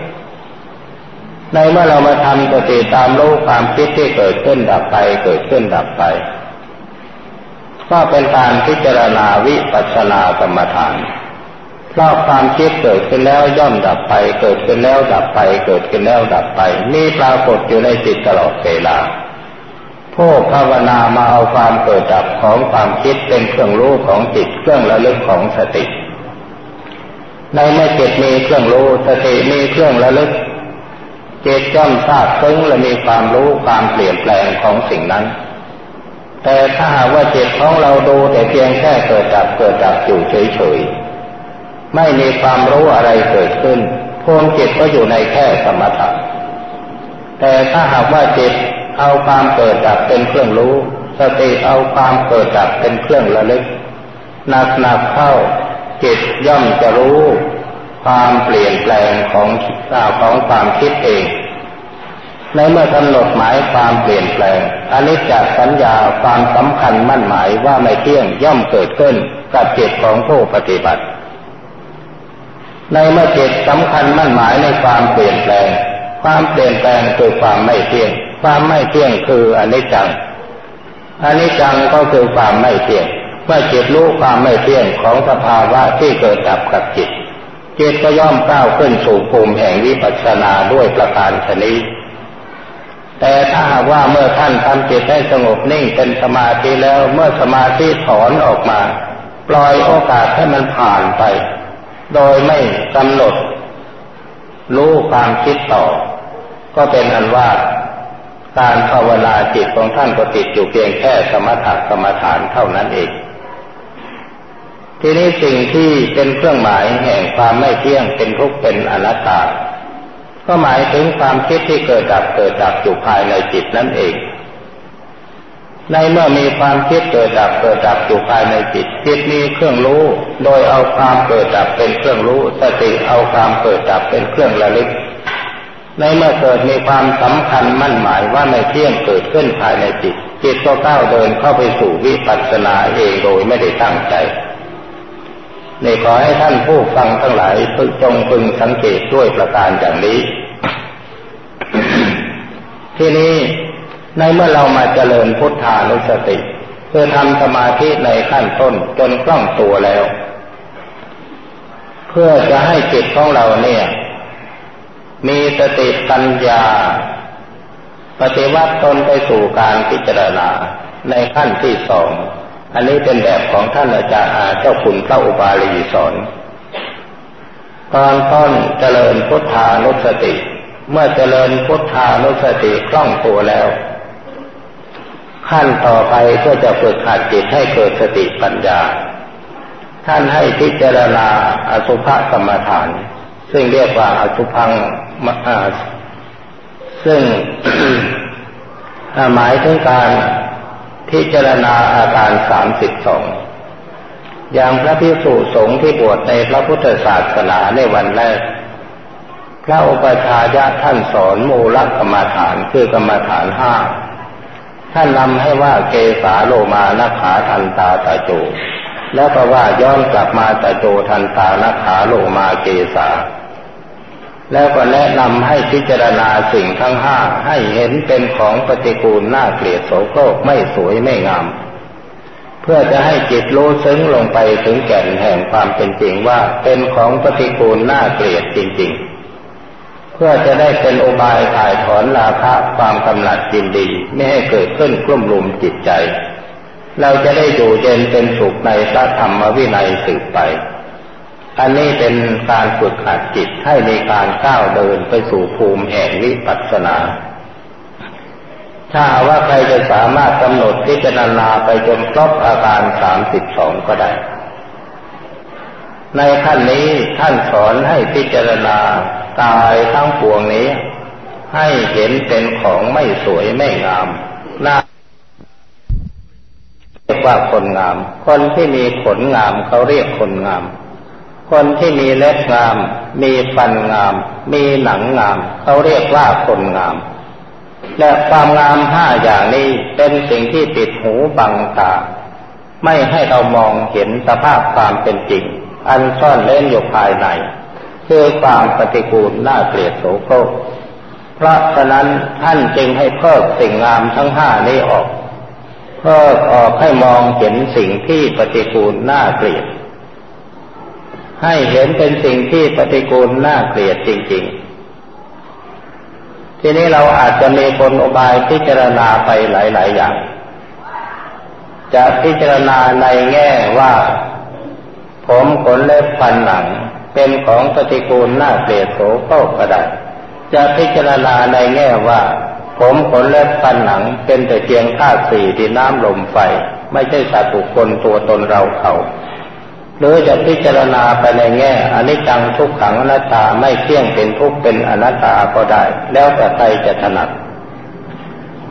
ในเมื่อเรามาทำสติตามรู้ความคิดที่เกิดขึ้นดับไป เกิดขึ้นดับไป ก็เป็นการพิจารณาวิปัสสนากรรมฐานเพราะความคิดเกิดขึ้นแล้วย่อมดับไป เกิดขึ้นแล้วดับไป เกิดขึ้นแล้วดับไป มีปรากฏอยู่ในจิตตลอดเวลาผู้ภาวนามาเอาความเกิดดับของความคิดเป็นเครื่องรู้ของจิตเครื่องระลึกของสติ ในเมื่อจิตมีเครื่องรู้สติมีเครื่องระลึก จิตย่อมทราบซึ้งและมีความรู้ความเปลี่ยนแปลงของสิ่งนั้น แต่ถ้าหากว่าจิตของเราดูแต่เพียงแค่เกิดดับเกิดดับอยู่เฉยๆ ไม่มีความรู้อะไรเกิดขึ้นพวงจิตก็อยู่ในแค่สมถะแต่ถ้าหากว่าจิตเอาความเกิดดับเป็นเครื่องรู้ สติเอาความเกิดดับเป็นเครื่องระลึกหนักหนักเข้าจิตย่อมจะรู้ ความเปลี่ยนแปลงของของความคิดเองในเมื่อกำหนดหมายความเปลี่ยนแปลงอนิจจสัญญาความสำคัญมั่นหมายว่าไม่เที่ยงย่อมเกิดขึ้นกับจิตของผู้ปฏิบัติ ในเมื่อจิตสำคัญมั่นหมายในความเปลี่ยนแปลง ความเปลี่ยนแปลงคือความไม่เที่ยง ความไม่เที่ยงคืออนิจจังอนิจจังก็คือความไม่เที่ยง เมื่อจิตรู้ความไม่เที่ยงของสภาวะที่เกิดดับกับจิต จิตก็ย่อมก้าวขึ้นสู่ภูมิแห่งวิปัสสนาด้วยประการชนิดแต่ถ้าหากว่าเมื่อท่านทำจิตให้สงบนิ่งเป็นสมาธิแล้วเมื่อสมาธิถอนออกมา ปล่อยโอกาสให้มันผ่านไป โดยไม่กำหนด รู้ความคิดต่อ ก็เป็นอันว่าการภาวนาจิตของท่านก็ติดอยู่เพียงแค่สมถะกรรมฐานเท่านั้นเอง ทีนี้สิ่งที่เป็นเครื่องหมายแห่งความไม่เที่ยงเป็นทุกข์เป็นอนัตตา ก็หมายถึงความคิดที่เกิดดับเกิดดับอยู่ภายในจิตนั่นเอง ในเมื่อมีความคิดเกิดดับเกิดดับอยู่ภายในจิต จิตมีเครื่องรู้ โดยเอาความเกิดดับเป็นเครื่องรู้ สติเอาความเกิดดับเป็นเครื่องระลึก ในเมื่อเกิดมีความสำคัญมั่นหมายว่าไม่เที่ยงเกิดขึ้นภายในจิต จิตก็ก้าวเดินเข้าไปสู่วิปัสสนาเองโดยไม่ได้ตั้งใจ ในขอให้ท่านผู้ฟังทั้งหลายพึงจงพึงสังเกตด้วยประการอย่างนี้ ที่นี้ในเมื่อเรามาเจริญพุทธานุสติเพื่อทำสมาธิในขั้นต้นจนคล่องตัวแล้ว เพื่อจะให้จิตของเราเนี่ย มีสติปัญญา ปฏิวัติตนไปสู่การพิจารณาในขั้นที่สอง อันนี้เป็นแบบของท่านอาจารย์เจ้าคุณพระอุบาลีสอนตอนต้นเจริญพุทธานุสติ เมื่อเจริญพุทธานุสติคล่องตัวแล้ว ขั้นต่อไปก็จะฝึกหัดจิตให้เกิดสติปัญญา ท่านให้พิจารณาอสุภกรรมฐาน ซึ่งเรียกว่าอสุพังมาซึ่งหมายถึงการ พิจารณาอาการสามสิบสองอย่างพระพิสุสงฆ์ที่บวชในพระพุทธศาสนาในวันแรก พระอุปชายะท่านสอนมูลกรรมฐานคือกรรมฐานห้าท่านนำให้ว่าเกสาโลมานาขาทันตาตาโจ แล้วก็ว่าย้อนกลับมาตาโจทันตานาขาโลมาเกสา แล้วก็แนะนำให้พิจารณาสิ่งทั้งห้าให้เห็นเป็นของปฏิกูลน่าเกลียดโสโครกไม่สวยไม่งาม เพื่อจะให้จิตรู้ซึ้งลงไปถึงแก่นแห่งความเป็นจริงว่าเป็นของปฏิกูลน่าเกลียดจริง ๆ เพื่อจะได้เป็นอุบายถ่ายถอนราคะความกำหนัดยินดีไม่ให้เกิดขึ้นกลุ่มลุมจิตใจ เราจะได้อยู่เย็นเป็นสุขในพระธรรมวินัยสืบไป อันนี้เป็นการฝึกหัดจิตให้ในการก้าวเดินไปสู่ภูมิแห่งวิปัสสนา ถ้าว่าใครจะสามารถกำหนดพิจารณาไปจนครบอาการสามสิบสองก็ได้ ในขั้นนี้ท่านสอนให้พิจารณากายทั้งปวงนี้ ให้เห็นเป็นของไม่สวยไม่งามน่าเรียกว่าคนงาม คนที่มีขนงามเขาเรียกคนงาม คนที่มีเล็บงาม มีฟันงาม มีหนังงาม เขาเรียกว่าคนงาม และความงามห้าอย่างนี้เป็นสิ่งที่ปิดหูบังตา ไม่ให้เรามองเห็นสภาพความเป็นจริง อันซ่อนเล่นอยู่ภายใน คือความปฏิกูลน่าเกลียดโสโครกเพราะฉะนั้นท่านจึงให้เพิกสิ่งงามทั้งห้านี้ออก เพิกออกให้มองเห็นสิ่งที่ปฏิกูลน่าเกลียด ให้เห็นเป็นสิ่งที่ปฏิกูลน่าเกลียดจริง ๆ ทีนี้เราอาจจะมีคนอบายพิจารณาไปหลาย ๆ อย่าง จะพิจารณาในแง่ว่า ผมขนเล็บฟันหนัง เป็นของปฏิกูลน่าเกลียดโสโครกก็ได้จะพิจารณาในแง่ว่า ผมขนเล็บฟันหนัง เป็นแต่เพียงธาตุสี่ดินน้ำลมไฟ ไม่ใช่สัตว์บุคคลตัวตนเราเขา หรือจะพิจารณาไปในแง่อนิจจังทุกขังอนัตตาไม่เที่ยงเป็นทุกเป็นอนัตตาก็ได้ แล้วแต่ใครจะถนัด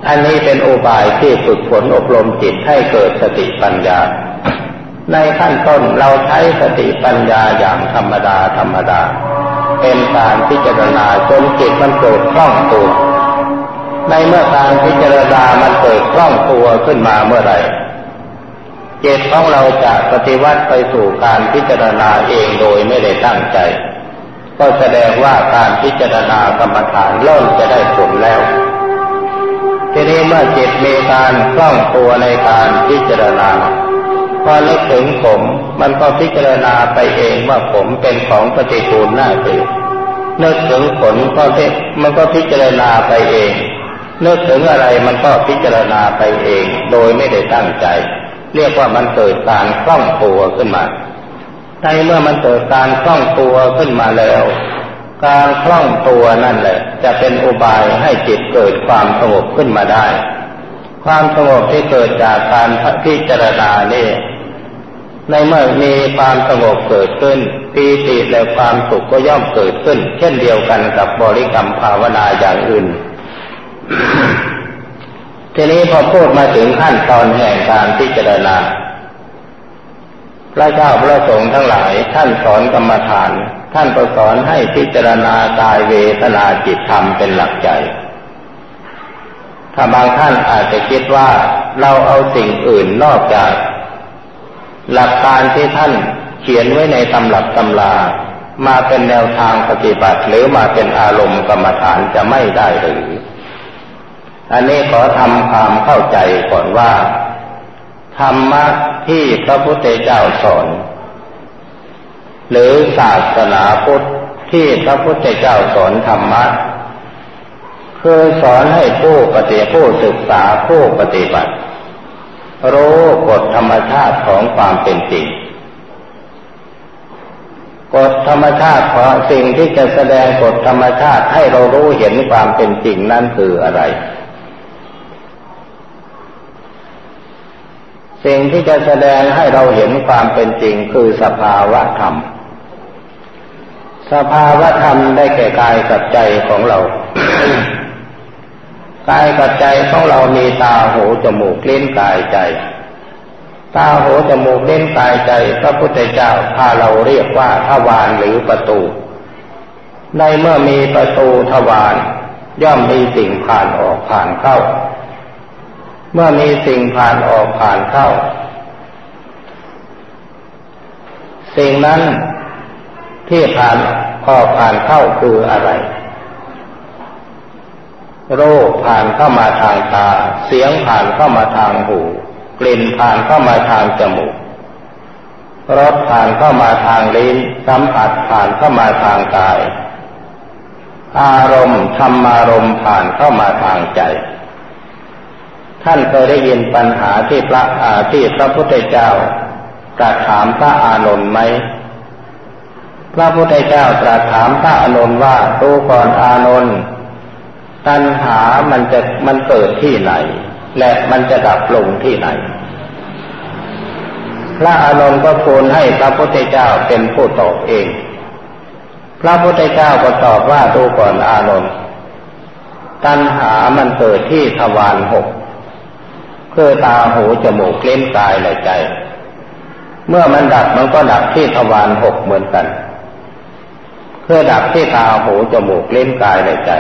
อันนี้เป็นอุบายที่ฝึกฝนอบรมจิตให้เกิดสติปัญญา ในขั้นต้นเราใช้สติปัญญาอย่างธรรมดาธรรมดา เป็นการพิจารณาจนจิตมันเกิดคล่องตัวในเมื่อการพิจารณามันเกิดคล่องตัวขึ้นมาเมื่อไหร่ จิตของเราจะปฏิวัติไปสู่การพิจารณาเองโดยไม่ได้ตั้งใจ ก็แสดงว่าการพิจารณากรรมฐานเริ่มจะได้ผลแล้ว ทีนี้เมื่อจิตมีการคล่องตัวในการพิจารณาพอนึกถึงผมมันก็พิจารณาไปเองว่าผมเป็นของปฏิกูลน่าเกลียดนึกถึงผลก็มันก็พิจารณาไปเองนึกถึงอะไรมันก็พิจารณาไปเอง โดยไม่ได้ตั้งใจ เรียกว่ามันเกิดการคล่องตัวขึ้นมาในเมื่อมันเกิดการคล่องตัวขึ้นมาแล้ว การคล่องตัวนั่นแหละ จะเป็นอุบายให้จิตเกิดความสงบขึ้นมาได้ ความสงบที่เกิดจากการพิจารณาเนี่ในเมื่อมีความสงบเกิดขึ้นปีติและความสุขก็ย่อมเกิดขึ้น เช่นเดียวกันกับบริกรรมภาวนาอย่างอื่น ทีนี้พอพูดมาถึงขั้นตอนแห่งการพิจารณา พระเจ้าพระสงฆ์ทั้งหลายท่านสอนกรรมฐาน ท่านก็สอนให้พิจารณากายเวทนาจิตธรรมเป็นหลักใจ ถ้าบางท่านอาจจะคิดว่าเราเอาสิ่งอื่นนอกจาก หลักการที่ท่านเขียนไว้ในตำรับตำลามาเป็นแนวทางปฏิบัติหรือมาเป็นอารมณ์กรรมฐานจะไม่ได้หรือ อันนี้ขอทำความเข้าใจก่อนว่า ธรรมะที่พระพุทธเจ้าสอน หรือศาสนาพุทธที่พระพุทธเจ้าสอนธรรมะคือสอนให้ผู้ปฏิผู้ศึกษาผู้ปฏิบัติ รู้กฎธรรมชาติของความเป็นจริงกฎธรรมชาติของสิ่งที่จะแสดงกฎธรรมชาติให้เรารู้เห็นความเป็นจริงนั่นคืออะไร สิ่งที่จะแสดงให้เราเห็นความเป็นจริงคือสภาวะธรรม สภาวะธรรมได้แก่กายกับใจของเรา กายกับใจของเรามีตาหูจมูกลิ้นกายใจ ตาหูจมูกลิ้นกายใจพระพุทธเจ้าพาเราเรียกว่าทวารหรือประตู ในเมื่อมีประตูทวารย่อมมีสิ่งผ่านออกผ่านเข้า เมื่อมีสิ่งผ่านออกผ่านเข้า สิ่งนั้นที่ผ่านอผ่านเข้าคืออะไร โรูปผ่านเข้ามาทางตา เสียงผ่านเข้ามาทางหู กลิ่นผ่านเข้ามาทางจมูกรสผ่านเข้ามาทางลิ้น สัมผัสผ่านเข้ามาทางกาย อารมณ์ธรรมารมณ์ผ่านเข้ามาทางใจ ท่านเคยได้ยินปัญหาที่พระอาที่พระพุทธเจ้าตรัสถามพระอานนท์ไหม พระพุทธเจ้าตรัสถามพระอานนท์ว่าดูก่อนอานนท์ตัณหามันจะมันเกิดที่ไหน และมันจะดับลงที่ไหน พระอานนท์ก็ทูลให้พระพุทธเจ้าเป็นผู้ตอบเอง พระพุทธเจ้าก็ตอบว่าดูก่อนอานนท์ตัณหามันเกิดที่ทวารหก คือตาหูจมูกเล่นกายและใจ เมื่อมันดับมันก็ดับที่ทวารหกเหมือนกัน เพื่อดับที่ตาหูจมูกเล่นกายและใจ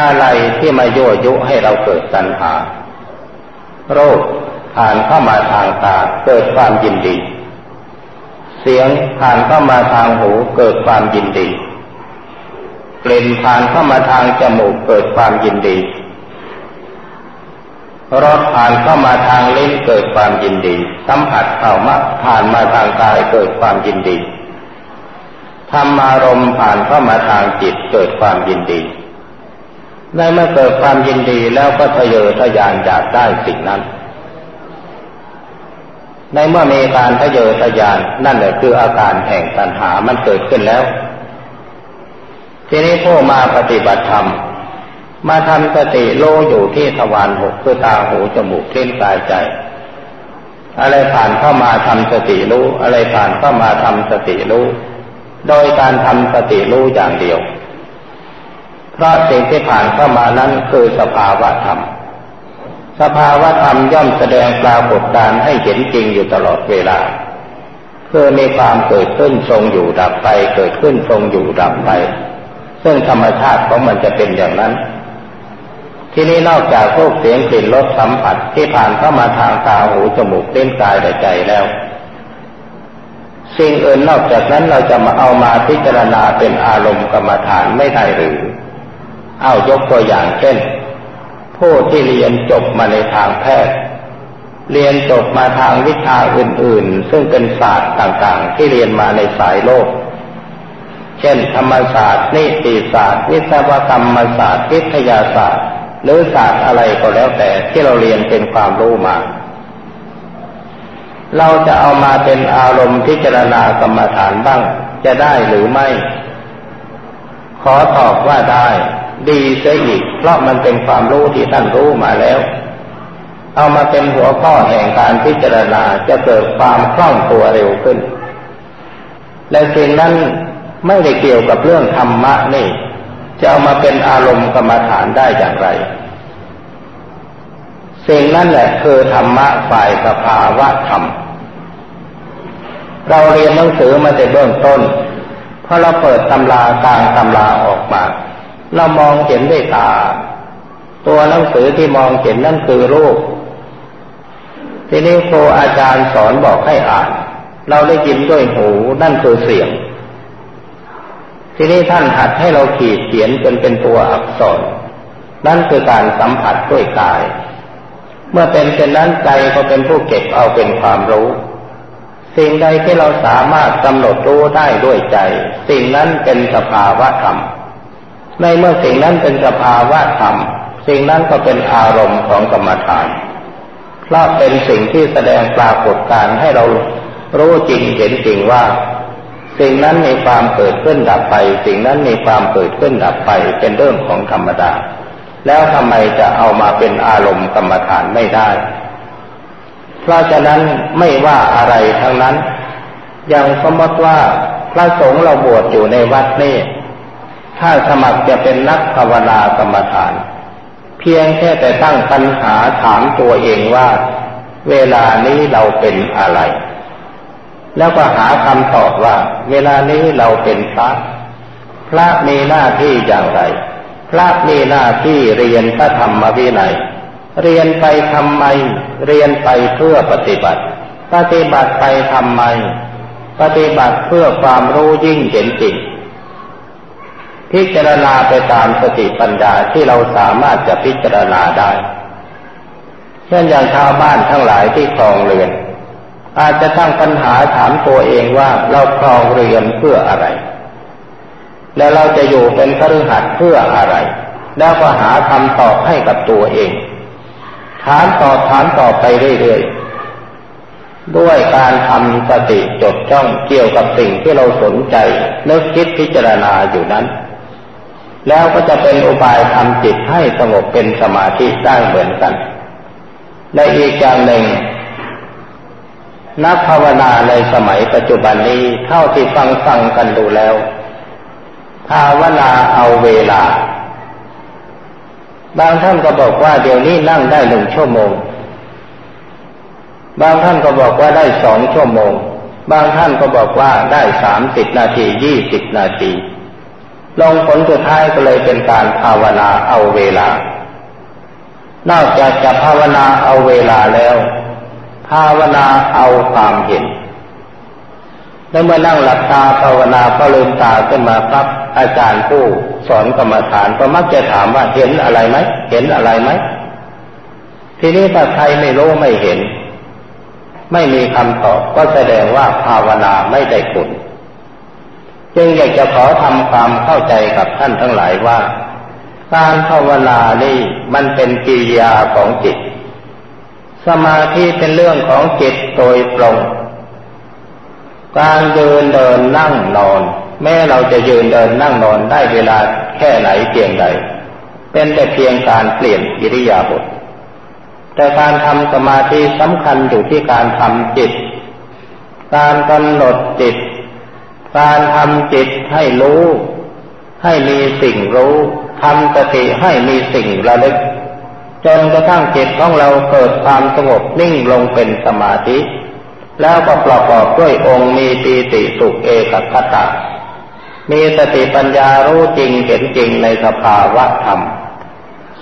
อะไรที่มาโยยุให้เราเกิดสัญหา โรคผ่านเข้ามาทางตาเกิดความยินดี เสียงผ่านเข้ามาทางหูเกิดความยินดี กลิ่นผ่านเข้ามาทางจมูกเกิดความยินดี รสผ่านเข้ามาทางลิ้นเกิดความยินดี สัมผัสเข้ามาผ่านมาทางกายเกิดความยินดีธรรมารมผ่านเข้ามาทางจิตเกิดความยินดีในเมื่อเกิดความยินดีแล้วก็ทะเยอทะยานอยากได้สิ่งนั้น ในเมื่อมีการทะเยอทะยานนั่นแหละคืออาการแห่งตัณหามันเกิดขึ้นแล้ว ทีนี้ผู้มาปฏิบัติธรรม มาทำสติโลอยู่ที่ทวารหกคือตาหูจมูกเล่นกายใจ อะไรผ่านเข้ามาทำสติรู้ อะไรผ่านเข้ามาทำสติรู้ โดยการทำสติรู้อย่างเดียว เพราะสิ่งที่ผ่านเข้ามานั้นคือสภาวะธรรม สภาวะธรรมย่อมแสดงปรากฏการให้เห็นจริงอยู่ตลอดเวลาคือมีความเกิดขึ้นทรงอยู่ดับไป เกิดขึ้นทรงอยู่ดับไป ซึ่งธรรมชาติของมันจะเป็นอย่างนั้น ที่นี้นอกจากพวกเสียงกลิ่นรสสัมผัสที่ผ่านเข้ามาทางตาหูจมูกเล่นกายและใจแล้ว สิ่งอื่นนอกจากนั้นเราจะมาเอามาพิจารณาเป็นอารมณ์กรรมฐานไม่ได้หรือ เอายกตัวอย่างเช่น ผู้ที่เรียนจบมาในทางแพทย์เรียนจบมาทางวิชาอื่น ๆ ซึ่งเป็นศาสตร์ต่างๆ ที่เรียนมาในสายโลก เช่น ธรรมศาสตร์ นิติศาสตร์ วิศวกรรมศาสตร์ วิทยาศาสตร์ หรือศาสตร์อะไรก็แล้วแต่ที่เราเรียนเป็นความรู้มา เราจะเอามาเป็นอารมณ์พิจารณากรรมฐานบ้าง จะได้หรือไม่ ขอตอบว่าได้ ดีเสียอีก เพราะมันเป็นความรู้ที่ท่านรู้มาแล้ว เอามาเป็นหัวข้อแห่งการพิจารณาจะเกิดความคล่องตัวเร็วขึ้น และสิ่งนั้นไม่ได้เกี่ยวกับเรื่องธรรมะนี่ จะเอามาเป็นอารมณ์กรรมฐานได้อย่างไร สิ่งนั้นแหละคือธรรมะฝ่ายสภาวะธรรม เราเรียนหนังสือมาแต่เบื้องต้นพอเราเปิดตำรากลางตำราออกมา เรามองเห็นด้วยตา ตัวหนังสือที่มองเห็นนั่นคือรูปทีนี้ครูอาจารย์สอนบอกให้อ่าน เราได้ยินด้วยหูนั่นคือเสียง ทีนี้ท่านหัดให้เราขีดเขียนจนเป็นตัวอักษร นั่นคือการสัมผัสด้วยกาย เมื่อเป็นเช่นนั้นใจก็เป็นผู้เก็บเอาเป็นความรู้ สิ่งใดที่เราสามารถกำหนดรู้ได้ด้วยใจ สิ่งนั้นเป็นสภาวะธรรม ในเมื่อสิ่งนั้นเป็นสภาวะธรรม สิ่งนั้นก็เป็นอารมณ์ของกรรมฐานเพราะเป็นสิ่งที่แสดงปรากฏการให้เรารู้จริงเห็นจริงว่า สิ่งนั้นมีความเกิดขึ้นดับไป สิ่งนั้นมีความเกิดขึ้นดับไปเป็นเรื่องของธรรมดา แล้วทำไมจะเอามาเป็นอารมณ์กรรมฐานไม่ได้ เพราะฉะนั้นไม่ว่าอะไรทั้งนั้น อย่างสมมติว่าพระสงฆ์เราบวชอยู่ในวัดนี่ถ้าสมัครจะเป็นนักภาวนากรรมฐาน เพียงแค่แต่ตั้งปัญหาถามตัวเองว่า เวลานี้เราเป็นอะไร แล้วก็หาคำตอบว่า เวลานี้เราเป็นพระ พระมีหน้าที่อย่างไร พระมีหน้าที่เรียนพระธรรมวินัย เรียนไปทำไม เรียนไปเพื่อปฏิบัติ ปฏิบัติไปทำไม ปฏิบัติเพื่อความรู้ยิ่งเห็นจริงพิจารณาไปตามสติปัญญาที่เราสามารถจะพิจารณาได้ เช่นอย่างชาวบ้านทั้งหลายที่ครองเรือน อาจจะตั้งปัญหาถามตัวเองว่าเราครองเรือนเพื่ออะไร แล้วเราจะอยู่เป็นคฤหัสถ์เพื่ออะไร แล้วก็หาคำตอบให้กับตัวเอง ถามตอบถามตอบไปเรื่อยๆ ด้วยการทำสติจดจ้องเกี่ยวกับสิ่งที่เราสนใจนึกคิดพิจารณาอยู่นั้น แล้วก็จะเป็นอุบายทำจิตให้สงบเป็นสมาธิได้เหมือนกัน และอีกอย่างหนึ่ง นักภาวนาในสมัยปัจจุบันนี้เท่าที่ฟังฟังกันดูแล้ว ภาวนาเอาเวลา บางท่านก็บอกว่าเดี๋ยวนี้นั่งได้หนึ่งชั่วโมง บางท่านก็บอกว่าได้สองชั่วโมง บางท่านก็บอกว่าได้สามสิบนาทียี่สิบนาทีลงผลสุดท้ายก็เลยเป็นการภาวนาเอาเวลา นอกจากจะภาวนาเอาเวลาแล้ว ภาวนาเอาความเห็น แล้วเมื่อนั่งหลับตาภาวนาพอลืมตาขึ้นมาปั๊บอาจารย์ผู้สอนกรรมฐานก็มักจะถามว่าเห็นอะไรไหมเห็นอะไรไหมทีนี้ถ้าใครไม่รู้ไม่เห็น ไม่มีคำตอบก็แสดงว่าภาวนาไม่ได้ผลจึงอยากจะขอทำความเข้าใจกับท่านทั้งหลายว่า การภาวนานี่มันเป็นกิริยาของจิต สมาธิเป็นเรื่องของจิตโดยตรง การเดินเดินนั่งนอน แม้เราจะยืนเดินนั่งนอนได้เวลาแค่ไหนเพียงใด เป็นแต่เพียงการเปลี่ยนกิริยาบทแต่การทำสมาธิสำคัญอยู่ที่การทำจิต การกำหนดจิต การทำจิตให้รู้ ให้มีสิ่งรู้ทำสติให้มีสิ่งระลึก จนกระทั่งจิตของเราเกิดความสงบนิ่งลงเป็นสมาธิ แล้วก็ประกอบด้วยองค์มีปีติสุขเอกคตามีสติปัญญารู้จริงเห็นจริงในสภาวะธรรม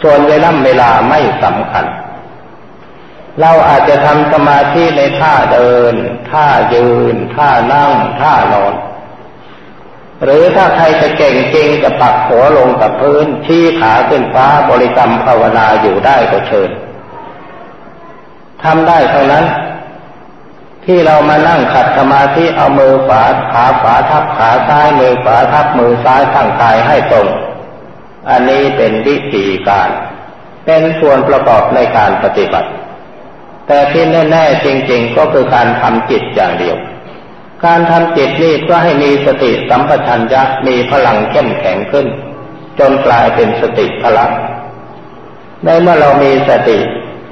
ส่วนเวลาเวลาไม่สำคัญ เราอาจจะทำสมาธิในท่าเดิน ท่ายืน ท่านั่ง ท่านอน หรือถ้าใครจะเก่งจริงจะปักหัวลงกับพื้น ชี้ขาขึ้นฟ้าบริกรรมภาวนาอยู่ได้ก็เชิญทำได้เท่านั้น ที่เรามานั่งขัดสมาธิเอามือฝาขาฝาทับขาซ้ายมือฝาทับมือซ้ายตั้งกายให้ตรง อันนี้เป็นวิธีการ เป็นส่วนประกอบในการปฏิบัติ แต่ที่แน่ ๆ จริง ๆ ก็คือการทำจิตอย่างเดียว การทำจิตนี่เพื่อให้มีสติสัมปชัญญะมีพลังเข้มแข็งขึ้น จนกลายเป็นสติพละในเมื่อเรามีสติ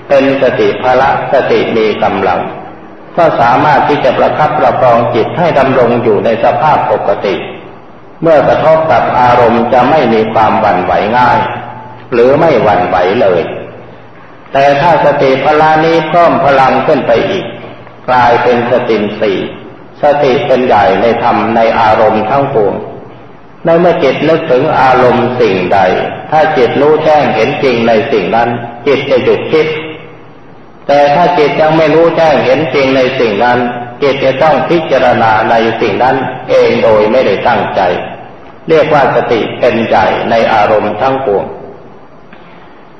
เป็นสติพละสติมีกำลัง ก็สามารถที่จะประคับประคองจิตให้ดำรงอยู่ในสภาพปกติ เมื่อกระทบกับอารมณ์จะไม่มีความหวั่นไหวง่าย หรือไม่หวั่นไหวเลย แต่ถ้าสติพลานี้เพิ่มพลังขึ้นไปอีก กลายเป็นสติสี่ สติเป็นใหญ่ในธรรมในอารมณ์ทั้งปวงในเมื่อจิตนึกถึงอารมณ์สิ่งใด ถ้าจิตรู้แจ้งเห็นจริงในสิ่งนั้น จิตจะหยุดคิด แต่ถ้าจิตยังไม่รู้แจ้งเห็นจริงในสิ่งนั้น จิตจะต้องพิจารณาในสิ่งนั้น เองโดยไม่ได้ตั้งใจ เรียกว่าสติเป็นใหญ่ในอารมณ์ทั้งปวง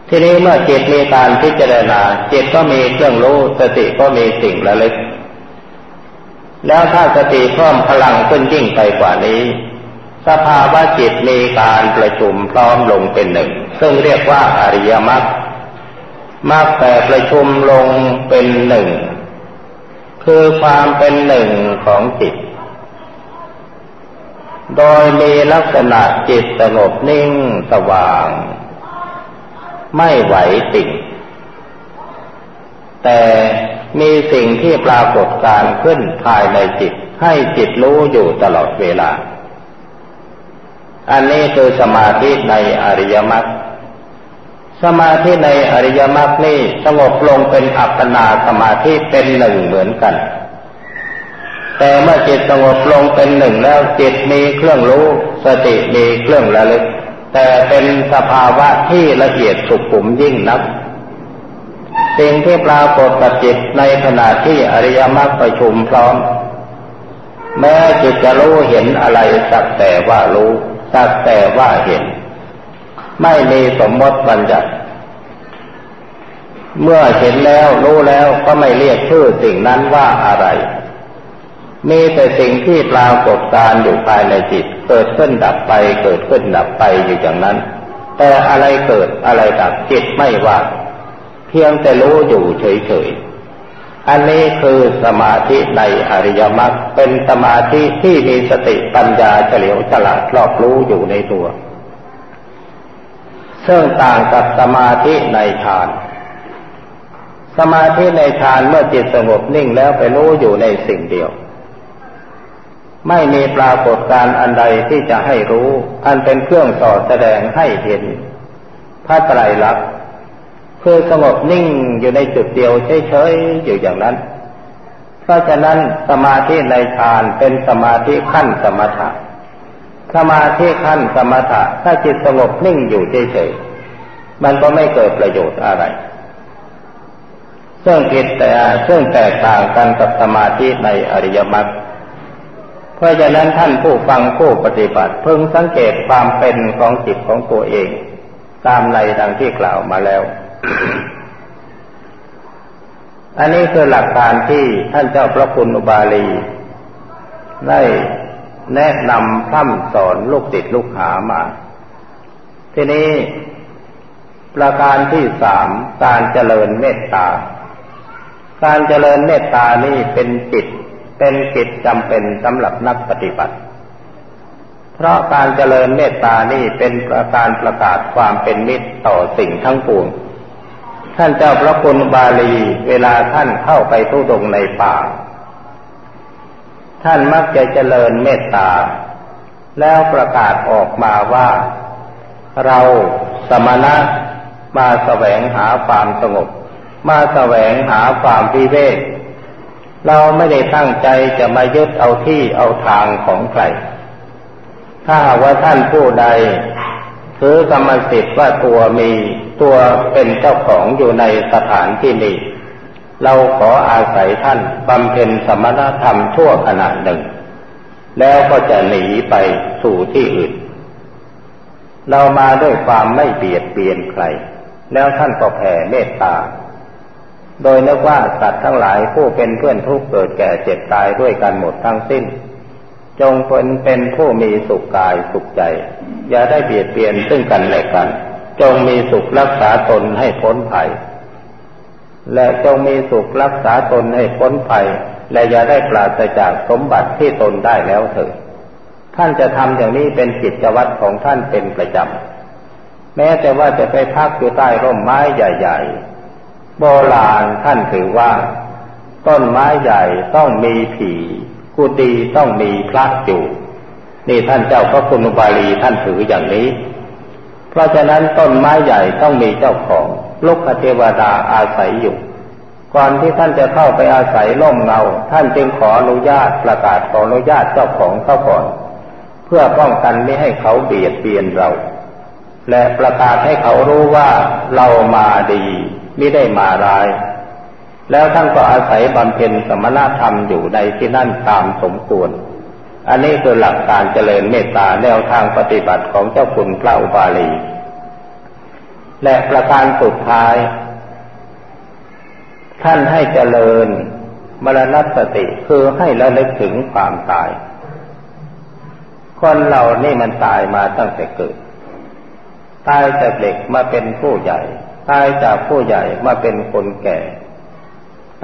ทีนี้เมื่อจิตมีการพิจารณา จิตก็มีเครื่องรู้สติก็มีสิ่งระลึก แล้วถ้าสติเพิ่มพลังขึ้นยิ่งไปกว่านี้ สภาวะจิตมีการประชุมพร้อมลงเป็นหนึ่ง ซึ่งเรียกว่าอริยมรรคมรรคแต่ประชุมลงเป็นหนึ่ง คือความเป็นหนึ่งของจิต โดยมีลักษณะจิตสงบนิ่งสว่าง ไม่ไหวติ่งแต่ มีสิ่งที่ปรากฏการขึ้นภายในจิต ให้จิตรู้อยู่ตลอดเวลา อันนี้คือสมาธิในอริยมรรค สมาธิในอริยมรรคนี่สงบลงเป็นอัปปนาสมาธิเป็นหนึ่งเหมือนกัน แต่เมื่อจิตสงบลงเป็นหนึ่งแล้วจิตมีเครื่องรู้ สติมีเครื่องระลึก แต่เป็นสภาวะที่ละเอียดสุขุมยิ่งนัก สิ่งที่ปรากฏกับจิตในขณะที่อริยมรรคประชุมพร้อม แม้จิตจะรู้เห็นอะไรสักแต่ว่ารู้ สักแต่ว่าเห็น ไม่มีสมมติบัญญัติ เมื่อเห็นแล้วรู้แล้วก็ไม่เรียกชื่อสิ่งนั้นว่าอะไร มีแต่สิ่งที่ปรากฏการอยู่ภายในจิต เกิดขึ้นดับไป เกิดขึ้นดับไปอยู่อย่างนั้น แต่อะไรเกิดอะไรดับจิตไม่ว่า เพียงแต่รู้อยู่เฉยๆ อันนี้คือสมาธิในอริยมรรคเป็นสมาธิที่มีสติปัญญาเฉลียวฉลาดรอบรู้อยู่ในตัว ซึ่งต่างกับสมาธิในฌาน สมาธิในฌานเมื่อจิตสงบนิ่งแล้วไปรู้อยู่ในสิ่งเดียว ไม่มีปรากฏการอันใดที่จะให้รู้ อันเป็นเครื่องสอดแสดงให้เห็นพระไตรลักษณ์ คือสงบนิ่งอยู่ในจุดเดียวเฉยๆอยู่อย่างนั้น เพราะฉะนั้นสมาธิในฌานเป็นสมาธิขั้นสมถะสมาธิขั้นสมถะถ้าจิตสงบนิ่งอยู่เฉยๆมันก็ไม่เกิดประโยชน์อะไรซึ่งผิดแต่ซึ่งแตกต่างกันกับสมาธิในอริยมรรคเพราะฉะนั้นท่านผู้ฟังผู้ปฏิบัติเพึงสังเกตความเป็นของจิตของตัวเอง ตามในดังที่กล่าวมาแล้ว อันนี้คือหลักการที่ท่านเจ้าพระคุณอุบาลี ได้แนะนำพร่ำสอนลูกติดลูกหามา ทีนี้ ประการที่สามการเจริญเมตตา การเจริญเมตตานี่เป็นจิตเป็นกิจจำเป็นสำหรับนักปฏิบัติ เพราะการเจริญเมตตานี่เป็นประการประกาศความเป็นมิตรต่อสิ่งทั้งปวง ท่านเจ้าพระคุณบาลี เวลาท่านเข้าไปทุดงในป่า ท่านมักจะเจริญเมตตา แล้วประกาศออกมาว่า เราสมณะมาแสวงหาความสงบ มาแสวงหาความพิเวกเราไม่ได้ตั้งใจจะมายึดเอาที่เอาทางของใคร ถ้าว่าท่านผู้ใด ถือกรรมสิทธิ์ว่าตัวมีตัวเป็นเจ้าของอยู่ในสถานที่นี้ เราขออาศัยท่านบำเพ็ญสมณธรรมชั่วขณะหนึ่ง แล้วก็จะหนีไปสู่ที่อื่น เรามาด้วยความไม่เบียดเบียนใคร แล้วท่านก็แผ่เมตตา โดยนึกว่าสัตว์ทั้งหลายผู้เป็นเพื่อนทุกเกิดแก่เจ็บตายด้วยกันหมดทั้งสิ้น จงเป็นเป็นผู้มีสุขกายสุขใจ อย่าได้เบียดเบียนซึ่งกันและกัน จงมีสุขรักษาตนให้พ้นภัย และจงมีสุขรักษาตนให้พ้นภัย และอย่าได้ปราศจากสมบัติที่ตนได้แล้วเถิดท่านจะทำอย่างนี้เป็นกิจวัตรของท่านเป็นประจำ แม้แต่ว่าจะไปพักอยู่ใต้ร่มไม้ใหญ่ๆ โบราณท่านถือว่า ต้นไม้ใหญ่ต้องมีผี กุฏิต้องมีพระอยู่นี่ท่านเจ้าพระคุณุบาลีท่านถืออย่างนี้ เพราะฉะนั้นต้นไม้ใหญ่ต้องมีเจ้าของลูกเทวดาอาศัยอยู่ ก่อนที่ท่านจะเข้าไปอาศัยร่มเงา ท่านจึงขออนุญาตประกาศขออนุญาตเจ้าของเขาก่อน เพื่อป้องกันไม่ให้เขาเบียดเบียนเรา และประกาศให้เขารู้ว่าเรามาดีไม่ได้มาร้าย แล้วท่านก็อาศัยบำเพ็ญสมณธรรมอยู่ในที่นั่นตามสมควร อันนี้คือหลักการเจริญเมตตาแนวทางปฏิบัติของเจ้าคุณพระอุบาลี และประการสุดท้าย ท่านให้เจริญมรณสติคือให้ระลึกถึงความตาย คนเรานี่มันตายมาตั้งแต่เกิด ตายจากเด็กมาเป็นผู้ใหญ่ ตายจากผู้ใหญ่มาเป็นคนแก่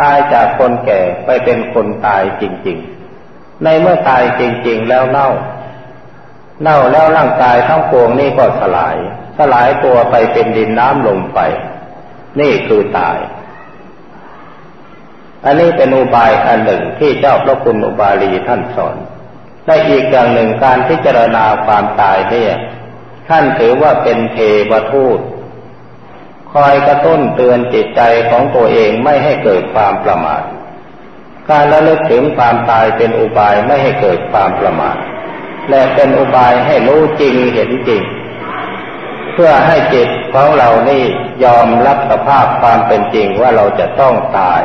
ตายจากคนแก่ไปเป็นคนตายจริง ๆ ในเมื่อตายจริง ๆ แล้วเน่า เน่าแล้วร่างกายทั้งปวงนี่ก็สลาย สลายตัวไปเป็นดินน้ำลมไป นี่คือตาย อันนี้เป็นอุบายอันหนึ่งที่เจ้าพระคุณอุบาลีท่านสอนและอีกอย่างหนึ่งการพิจารณาความตายเนี่ยท่านถือว่าเป็นเทวทูต คอยกระตุ้นเตือนจิตใจของตัวเองไม่ให้เกิดความประมาท การระลึกถึงความตายเป็นอุบายไม่ให้เกิดความประมาท และเป็นอุบายให้รู้จริงเห็นจริง เพื่อให้จิตของเรานี่ยอมรับสภาพความเป็นจริงว่าเราจะต้องตาย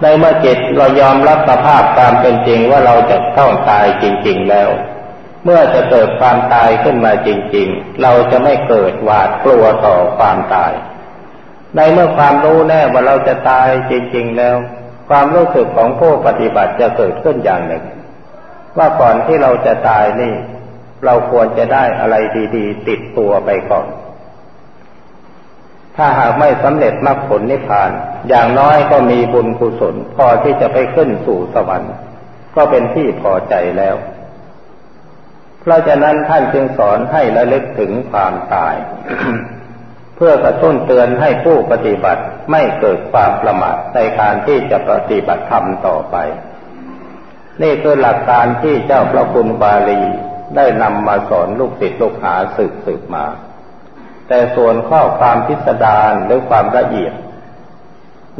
ในเมื่อจิตเรายอมรับสภาพความเป็นจริงว่าเราจะต้องตายจริง ๆแล้ว เมื่อจะเกิดความตายขึ้นมาจริง ๆ เราจะไม่เกิดหวาดกลัวต่อความตาย ในเมื่อความรู้แน่ว่าเราจะตายจริง ๆ แล้ว ความรู้สึกของผู้ปฏิบัติจะเกิดขึ้นอย่างหนึ่ง ว่าก่อนที่เราจะตายนี่ เราควรจะได้อะไรดี ๆ ติดตัวไปก่อน ถ้าหากไม่สำเร็จมรรคผลนิพพาน อย่างน้อยก็มีบุญกุศลพอที่จะไปขึ้นสู่สวรรค์ ก็เป็นที่พอใจแล้ว ราะฉะนั้นท่านจึงสอนให้ระลึกถึงความตาย เพื่อกระตุ้นเตือนให้ผู้ปฏิบัติไม่เกิดความประมาทในการที่จะปฏิบัติธรรมต่อไป นี่คือหลักการที่เจ้าพระคุณบาลีได้นำมาสอนลูกศิษย์ลูกหาสืบสืบมา แต่ส่วนข้อความพิสดารหรือความละเอียด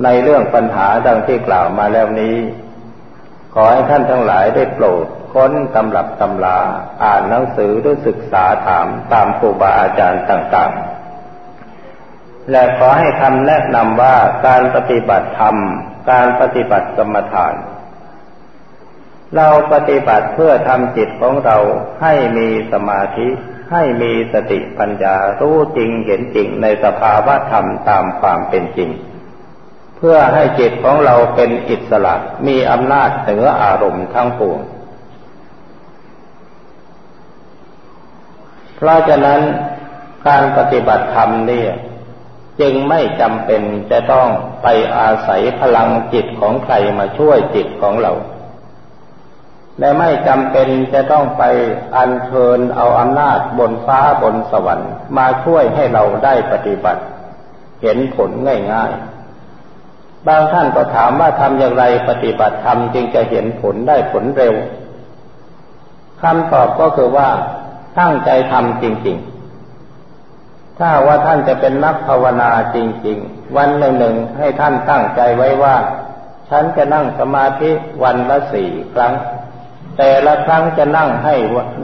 ในเรื่องปัญหาดังที่กล่าวมาแล้วนี้ ขอให้ท่านทั้งหลายได้โปรด ค้นตำรับตำลาอ่านหนังสือหรือศึกษาถามตามครูบาอาจารย์ต่างๆ และขอให้คำแนะนำว่าการปฏิบัติธรรม การปฏิบัติกรรมฐาน เราปฏิบัติเพื่อทำจิตของเราให้มีสมาธิให้มีสติปัญญารู้จริงเห็นจริงในสภาวะธรรมตามความเป็นจริง เพื่อให้จิตของเราเป็นอิสระมีอำนาจเหนืออารมณ์ทั้งปวง เพราะฉะนั้นการปฏิบัติธรรมนี่จึงไม่จำเป็นจะต้องไปอาศัยพลังจิตของใครมาช่วยจิตของเรา และไม่จำเป็นจะต้องไปอัญเชิญเอาอำนาจบนฟ้าบนสวรรค์มาช่วยให้เราได้ปฏิบัติ เห็นผลง่ายๆ บางท่านก็ถามว่าทำอย่างไรปฏิบัติธรรมจึงจะเห็นผลได้ผลเร็วคำตอบก็คือว่า ตั้งใจทำจริง ๆ ถ้าว่าท่านจะเป็นนักภาวนาจริง ๆ วันหนึ่งหนึ่งให้ท่านตั้งใจไว้ว่า ฉันจะนั่งสมาธิวันละสี่ครั้ง แต่ละครั้งจะนั่งให้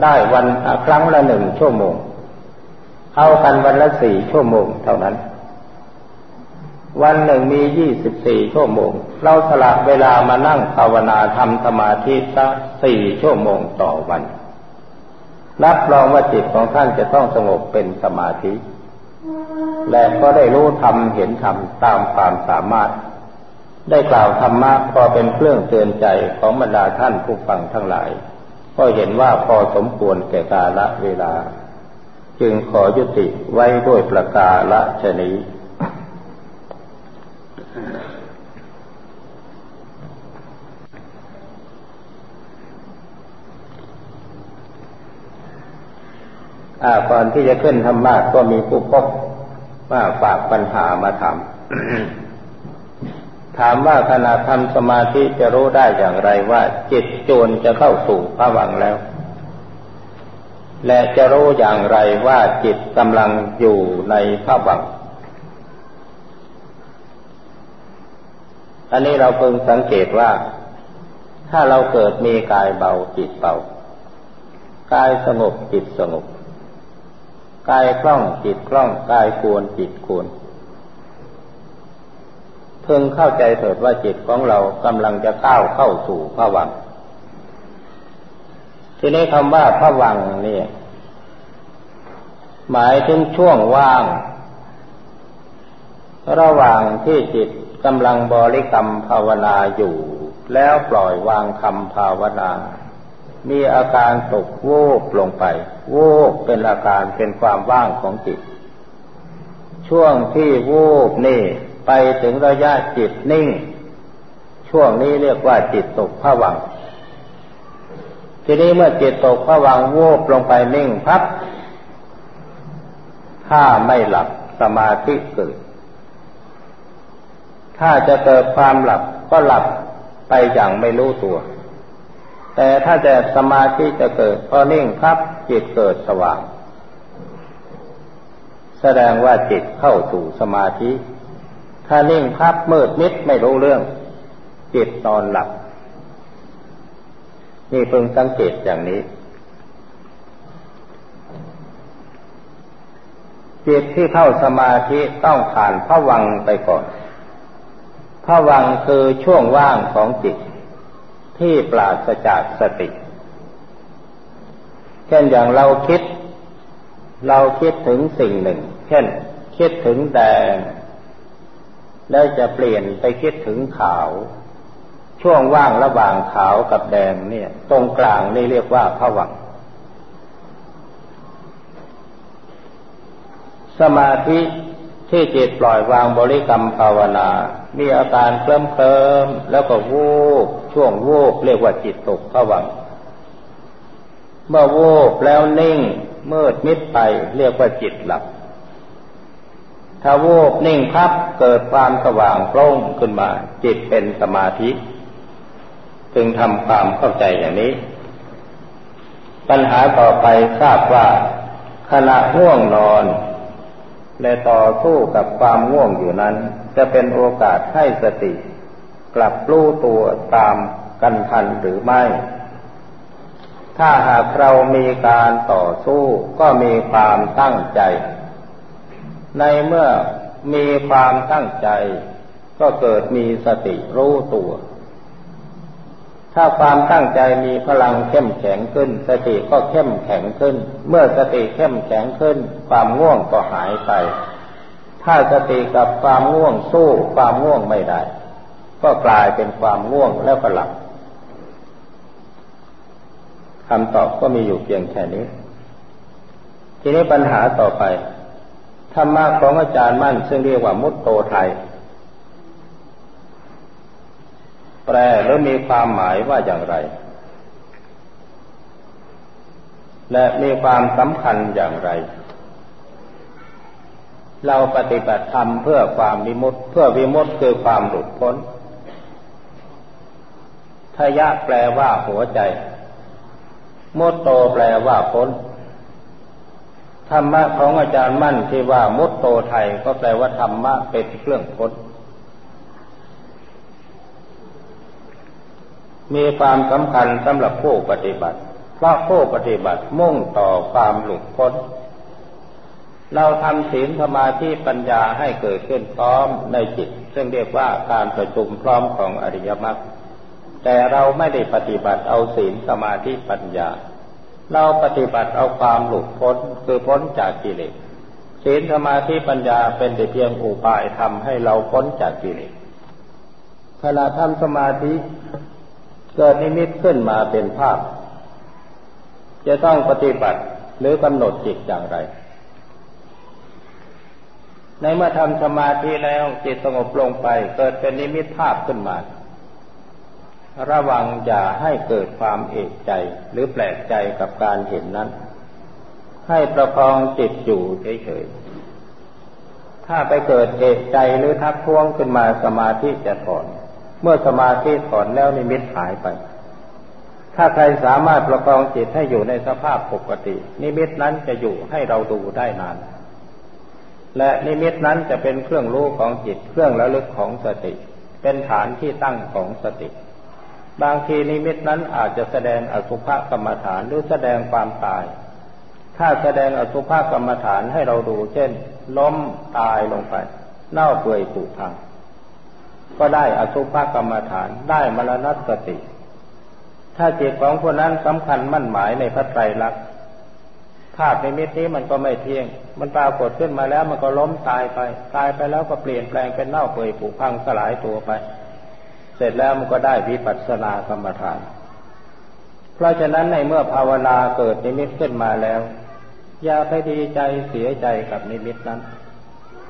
ได้วันครั้งละหนึ่งชั่วโมง เอากันวันละสี่ชั่วโมงเท่านั้นวันหนึ่งมียี่สิบสี่ชั่วโมง เราสละเวลามานั่งภาวนาทำสมาธิสักสี่ชั่วโมงต่อวัน รับรองว่าจิตของท่านจะต้องสงบเป็นสมาธิ และก็ได้รู้ธรรมเห็นธรรมตามความสามารถ ได้กล่าวธรรมะพอเป็นเครื่องเตือนใจของบรรดาท่านผู้ฟังทั้งหลาย ก็เห็นว่าพอสมควรแก่กาละเวลา จึงขอยุติไว้ด้วยประกาละชนี้ ก่อนที่จะขึ้นธรรมะก็มีผู้พบว่าฝากปัญหามาถาม ถามว่าขณะทำสมาธิจะรู้ได้อย่างไรว่า จิตโจรจะเข้าสู่ภวังแล้ว และจะรู้อย่างไรว่าจิตกำลังอยู่ในภวัง อันนี้เราเพิ่งสังเกตว่า ถ้าเราเกิดมีกายเบาจิตเบากายสงบจิตสงบ กายคล่องจิตคล่องกายควรจิตควรเพิ่งเข้าใจเถิดว่าจิตของเรากำลังจะก้าวเข้าสู่พระวัง ทีนี้คำว่าพระวังนี่หมายถึงช่วงว่าง ระหว่างที่จิตกำลังบริกรรมภาวนาอยู่ แล้วปล่อยวางคำภาวนา มีอาการตกโวบลงไป โวบเป็นอาการเป็นความว่างของจิต ช่วงที่โวบนี่ไปถึงระยะจิตนิ่ง ช่วงนี้เรียกว่าจิตตกผวัง ทีนี้เมื่อจิตตกผวังโวูบลงไปนิ่งพับถ้าไม่หลับสมาธิเกิด ถ้าจะเกิดความหลับก็หลับไปอย่างไม่รู้ตัว แต่ถ้าจะสมาธิจะเกิดพอนิ่งพับจิตเกิดสว่าง แสดงว่าจิตเข้าสู่สมาธิ ถ้านิ่งพับมืดมิดไม่รู้เรื่อง จิตนอนหลับ นี่เพิ่งสังเกตอย่างนี้ จิตที่เข้าสมาธิต้องผ่านพระวังไปก่อนพผวังคือช่วงว่างของจิต ที่ปราศจากสติ เช่นอย่างเราคิด เราคิดถึงสิ่งหนึ่ง เช่น คิดถึงแดงแล้วจะเปลี่ยนไปคิดถึงขาว ช่วงว่างระหว่างขาวกับแดงเนี่ย ตรงกลางนี่เรียกว่าผวังสมาธิที่จิตปล่อยวางบริกรรมภาวนา มีอาการเคลิ้มเคลิมแล้วก็วูบ ช่วงโวบเรียกว่าจิตตกผวังเมื่อโวบแล้วนิ่งมืดมิดไปเรียกว่าจิตหลับ ถ้าโวบนิ่งพับเกิดความสว่างโปร่งขึ้นมา จิตเป็นสมาธิ จึงทำความเข้าใจอย่างนี้ ปัญหาต่อไปทราบว่าขณะง่วงนอนและต่อสู้กับความง่วงอยู่นั้น จะเป็นโอกาสให้สติ กลับรู้ตัวตามกันทันหรือไม่ ถ้าหากเรามีการต่อสู้ก็มีความตั้งใจ ในเมื่อมีความตั้งใจ ก็เกิดมีสติรู้ตัว ถ้าความตั้งใจมีพลังเข้มแข็งขึ้น สติก็เข้มแข็งขึ้น เมื่อสติเข้มแข็งขึ้น ความง่วงก็หายไป ถ้าสติกับความง่วงสู้ความง่วงไม่ได้ ก็กลายเป็นความง่วงแล้วก็หลับคำตอบก็มีอยู่เพียงแค่นี้ ทีนี้ปัญหาต่อไปธรรมะของอาจารย์มั่น ซึ่งเรียกว่ามุตโตไทย แปลหรือมีความหมายว่าอย่างไร และมีความสำคัญอย่างไร เราปฏิบัติธรรมเพื่อความวิมุตเพื่อวิมุตคือความหลุดพ้น ทยะแปลว่าหัวใจมุตโตแปลว่าพ้นธรรมะของอาจารย์มั่นที่ว่ามุตโตไทยก็แปลว่าธรรมะเป็นเครื่องพ้นมีความสำคัญสำหรับผู้ปฏิบัติ เพราะผู้ปฏิบัติมุ่งต่อความหลุดพ้น เราทำศีลสมาธิปัญญาให้เกิดขึ้นพร้อมในจิต ซึ่งเรียกว่าการประชุมพร้อมของอริยมรรค แต่เราไม่ได้ปฏิบัติเอาศีลสมาธิปัญญา เราปฏิบัติเอาความหลุดพ้นคือพ้นจากกิเลสศีลสมาธิปัญญาเป็นแต่เพียงอุบายทำให้เราพ้นจากกิเลสขณะทำสมาธิเกิดนิมิตขึ้นมาเป็นภาพ จะต้องปฏิบัติหรือกำหนดจิตอย่างไร ในเมื่อทำสมาธิแล้วจิตสงบลงไป เกิดเป็นนิมิตภาพขึ้นมา ระวังอย่าให้เกิดความเอกใจหรือแปลกใจกับการเห็นนั้น ให้ประคองจิตอยู่เฉยๆ ถ้าไปเกิดเอกใจหรือทักท้วงขึ้นมาสมาธิจะถอน เมื่อสมาธิถอนแล้วนิมิตหายไป ถ้าใครสามารถประคองจิตให้อยู่ในสภาพปกติ นิมิตนั้นจะอยู่ให้เราดูได้นาน และนิมิตนั้นจะเป็นเครื่องรู้ของจิตเครื่องระลึกของสติ เป็นฐานที่ตั้งของสติ บางทีนิมิตนั้นอาจจะแสดงอสุภกรรมฐานหรือแสดงความตาย ถ้าแสดงอสุภกรรมฐานให้เราดูเช่น ล้มตายลงไป เน่าเปื่อยผุพัง ก็ได้อสุภกรรมฐานได้มรณสติ ถ้าจิตของคนนั้นสำคัญมั่นหมายในพระไตรลักษณ์ภาพในมิตนี้มันก็ไม่เที่ยง มันปรากฏขึ้นมาแล้วมันก็ล้มตายไป ตายไปแล้วก็เปลี่ยนแปลงเป็นเน่าเปื่อยผุพังสลายตัวไป เสร็จแล้วมันก็ได้วิปัสสนากรรมฐาน เพราะฉะนั้นในเมื่อภาวนาเกิดนิมิตขึ้นมาแล้ว อย่าไปดีใจเสียใจกับนิมิตนั้น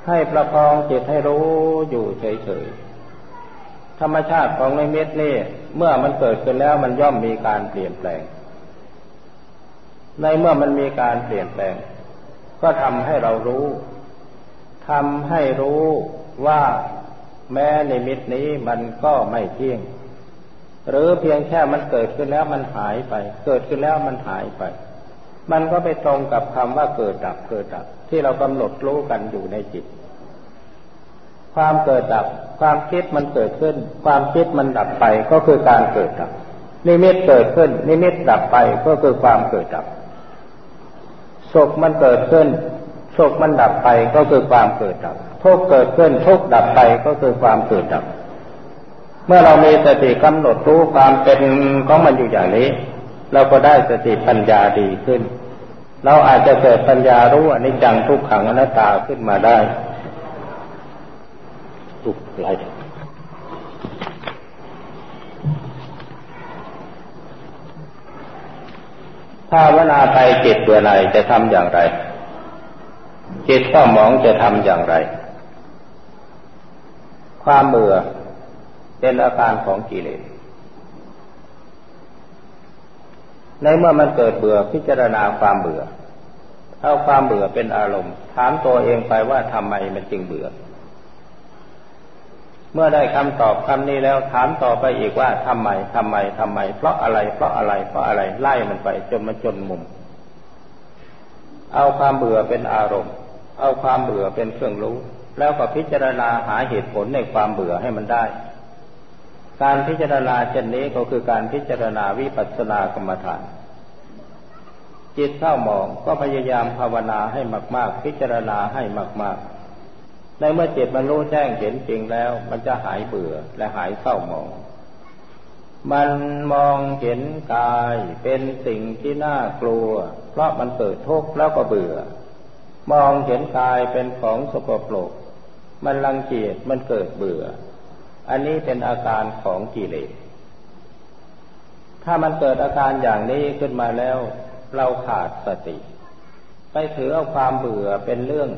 ให้ประคองจิตให้รู้อยู่เฉยๆธรรมชาติของนิมิตนี่ เมื่อมันเกิดขึ้นแล้วมันย่อมมีการเปลี่ยนแปลง ในเมื่อมันมีการเปลี่ยนแปลง ก็ทำให้เรารู้ทำให้รู้ว่า แม้นิมิตนี้มันก็ไม่เที่ยง หรือเพียงแค่มันเกิดขึ้นแล้วมันหายไป เกิดขึ้นแล้วมันหายไป มันก็ไปตรงกับคำว่าเกิดดับเกิดดับ ที่เรากำหนดรู้กันอยู่ในจิต ความเกิดดับ ความคิดมันเกิดขึ้น ความคิดมันดับไปก็คือการเกิดดับ นิมิตเกิดขึ้น นิมิตดับไปก็คือความเกิดดับสุขมันเกิดขึ้น สุขมันดับไปก็คือความเกิดดับทุกเกิดขึ้นทุกดับไปก็คือความเกิดดับ เมื่อเรามีสติกำหนดรู้ความเป็นของมันอยู่อย่างนี้ เราก็ได้สติปัญญาดีขึ้น เราอาจจะเกิดปัญญารู้อนิจจังทุกขังอนัตตาขึ้นมาได้ทุกไรภาวนาไปจิตเบื่อหนจะทำอย่างไร จิตเศร้าหมองจะทำอย่างไร ความเบื่อเป็นอาการของกิเลส ในเมื่อมันเกิดเบื่อพิจารณาความเบื่อเอาความเบื่อเป็นอารมณ์ ถามตัวเองไปว่าทำไมมันจึงเบื่อ เมื่อได้คำตอบคำนี้แล้วถามต่อไปอีกว่าทำไมทำไมทำไม เพราะอะไร เพราะอะไร เพราะอะไรไล่มันไปจนมันจนมุม เอาความเบื่อเป็นอารมณ์ เอาความเบื่อเป็นเครื่องรู้ แล้วก็พิจารณาหาเหตุผลในความเบื่อให้มันได้ การพิจารณาเช่นนี้ก็คือการพิจารณาวิปัสสนากรรมฐาน จิตเศร้าหมองก็พยายามภาวนาให้มาก ๆ พิจารณาให้มาก ๆ ในเมื่อจิตมันรู้แจ้งเห็นจริงแล้ว มันจะหายเบื่อและหายเศร้าหมอง มันมองเห็นกายเป็นสิ่งที่น่ากลัว เพราะมันเกิดทุกข์แล้วก็เบื่อ มองเห็นกายเป็นของสกปรก มันรังเกียจมันเกิดเบื่อ อันนี้เป็นอาการของกิเลส ถ้ามันเกิดอาการอย่างนี้ขึ้นมาแล้ว เราขาดสติ ไปถือเอาความเบื่อเป็นเรื่อง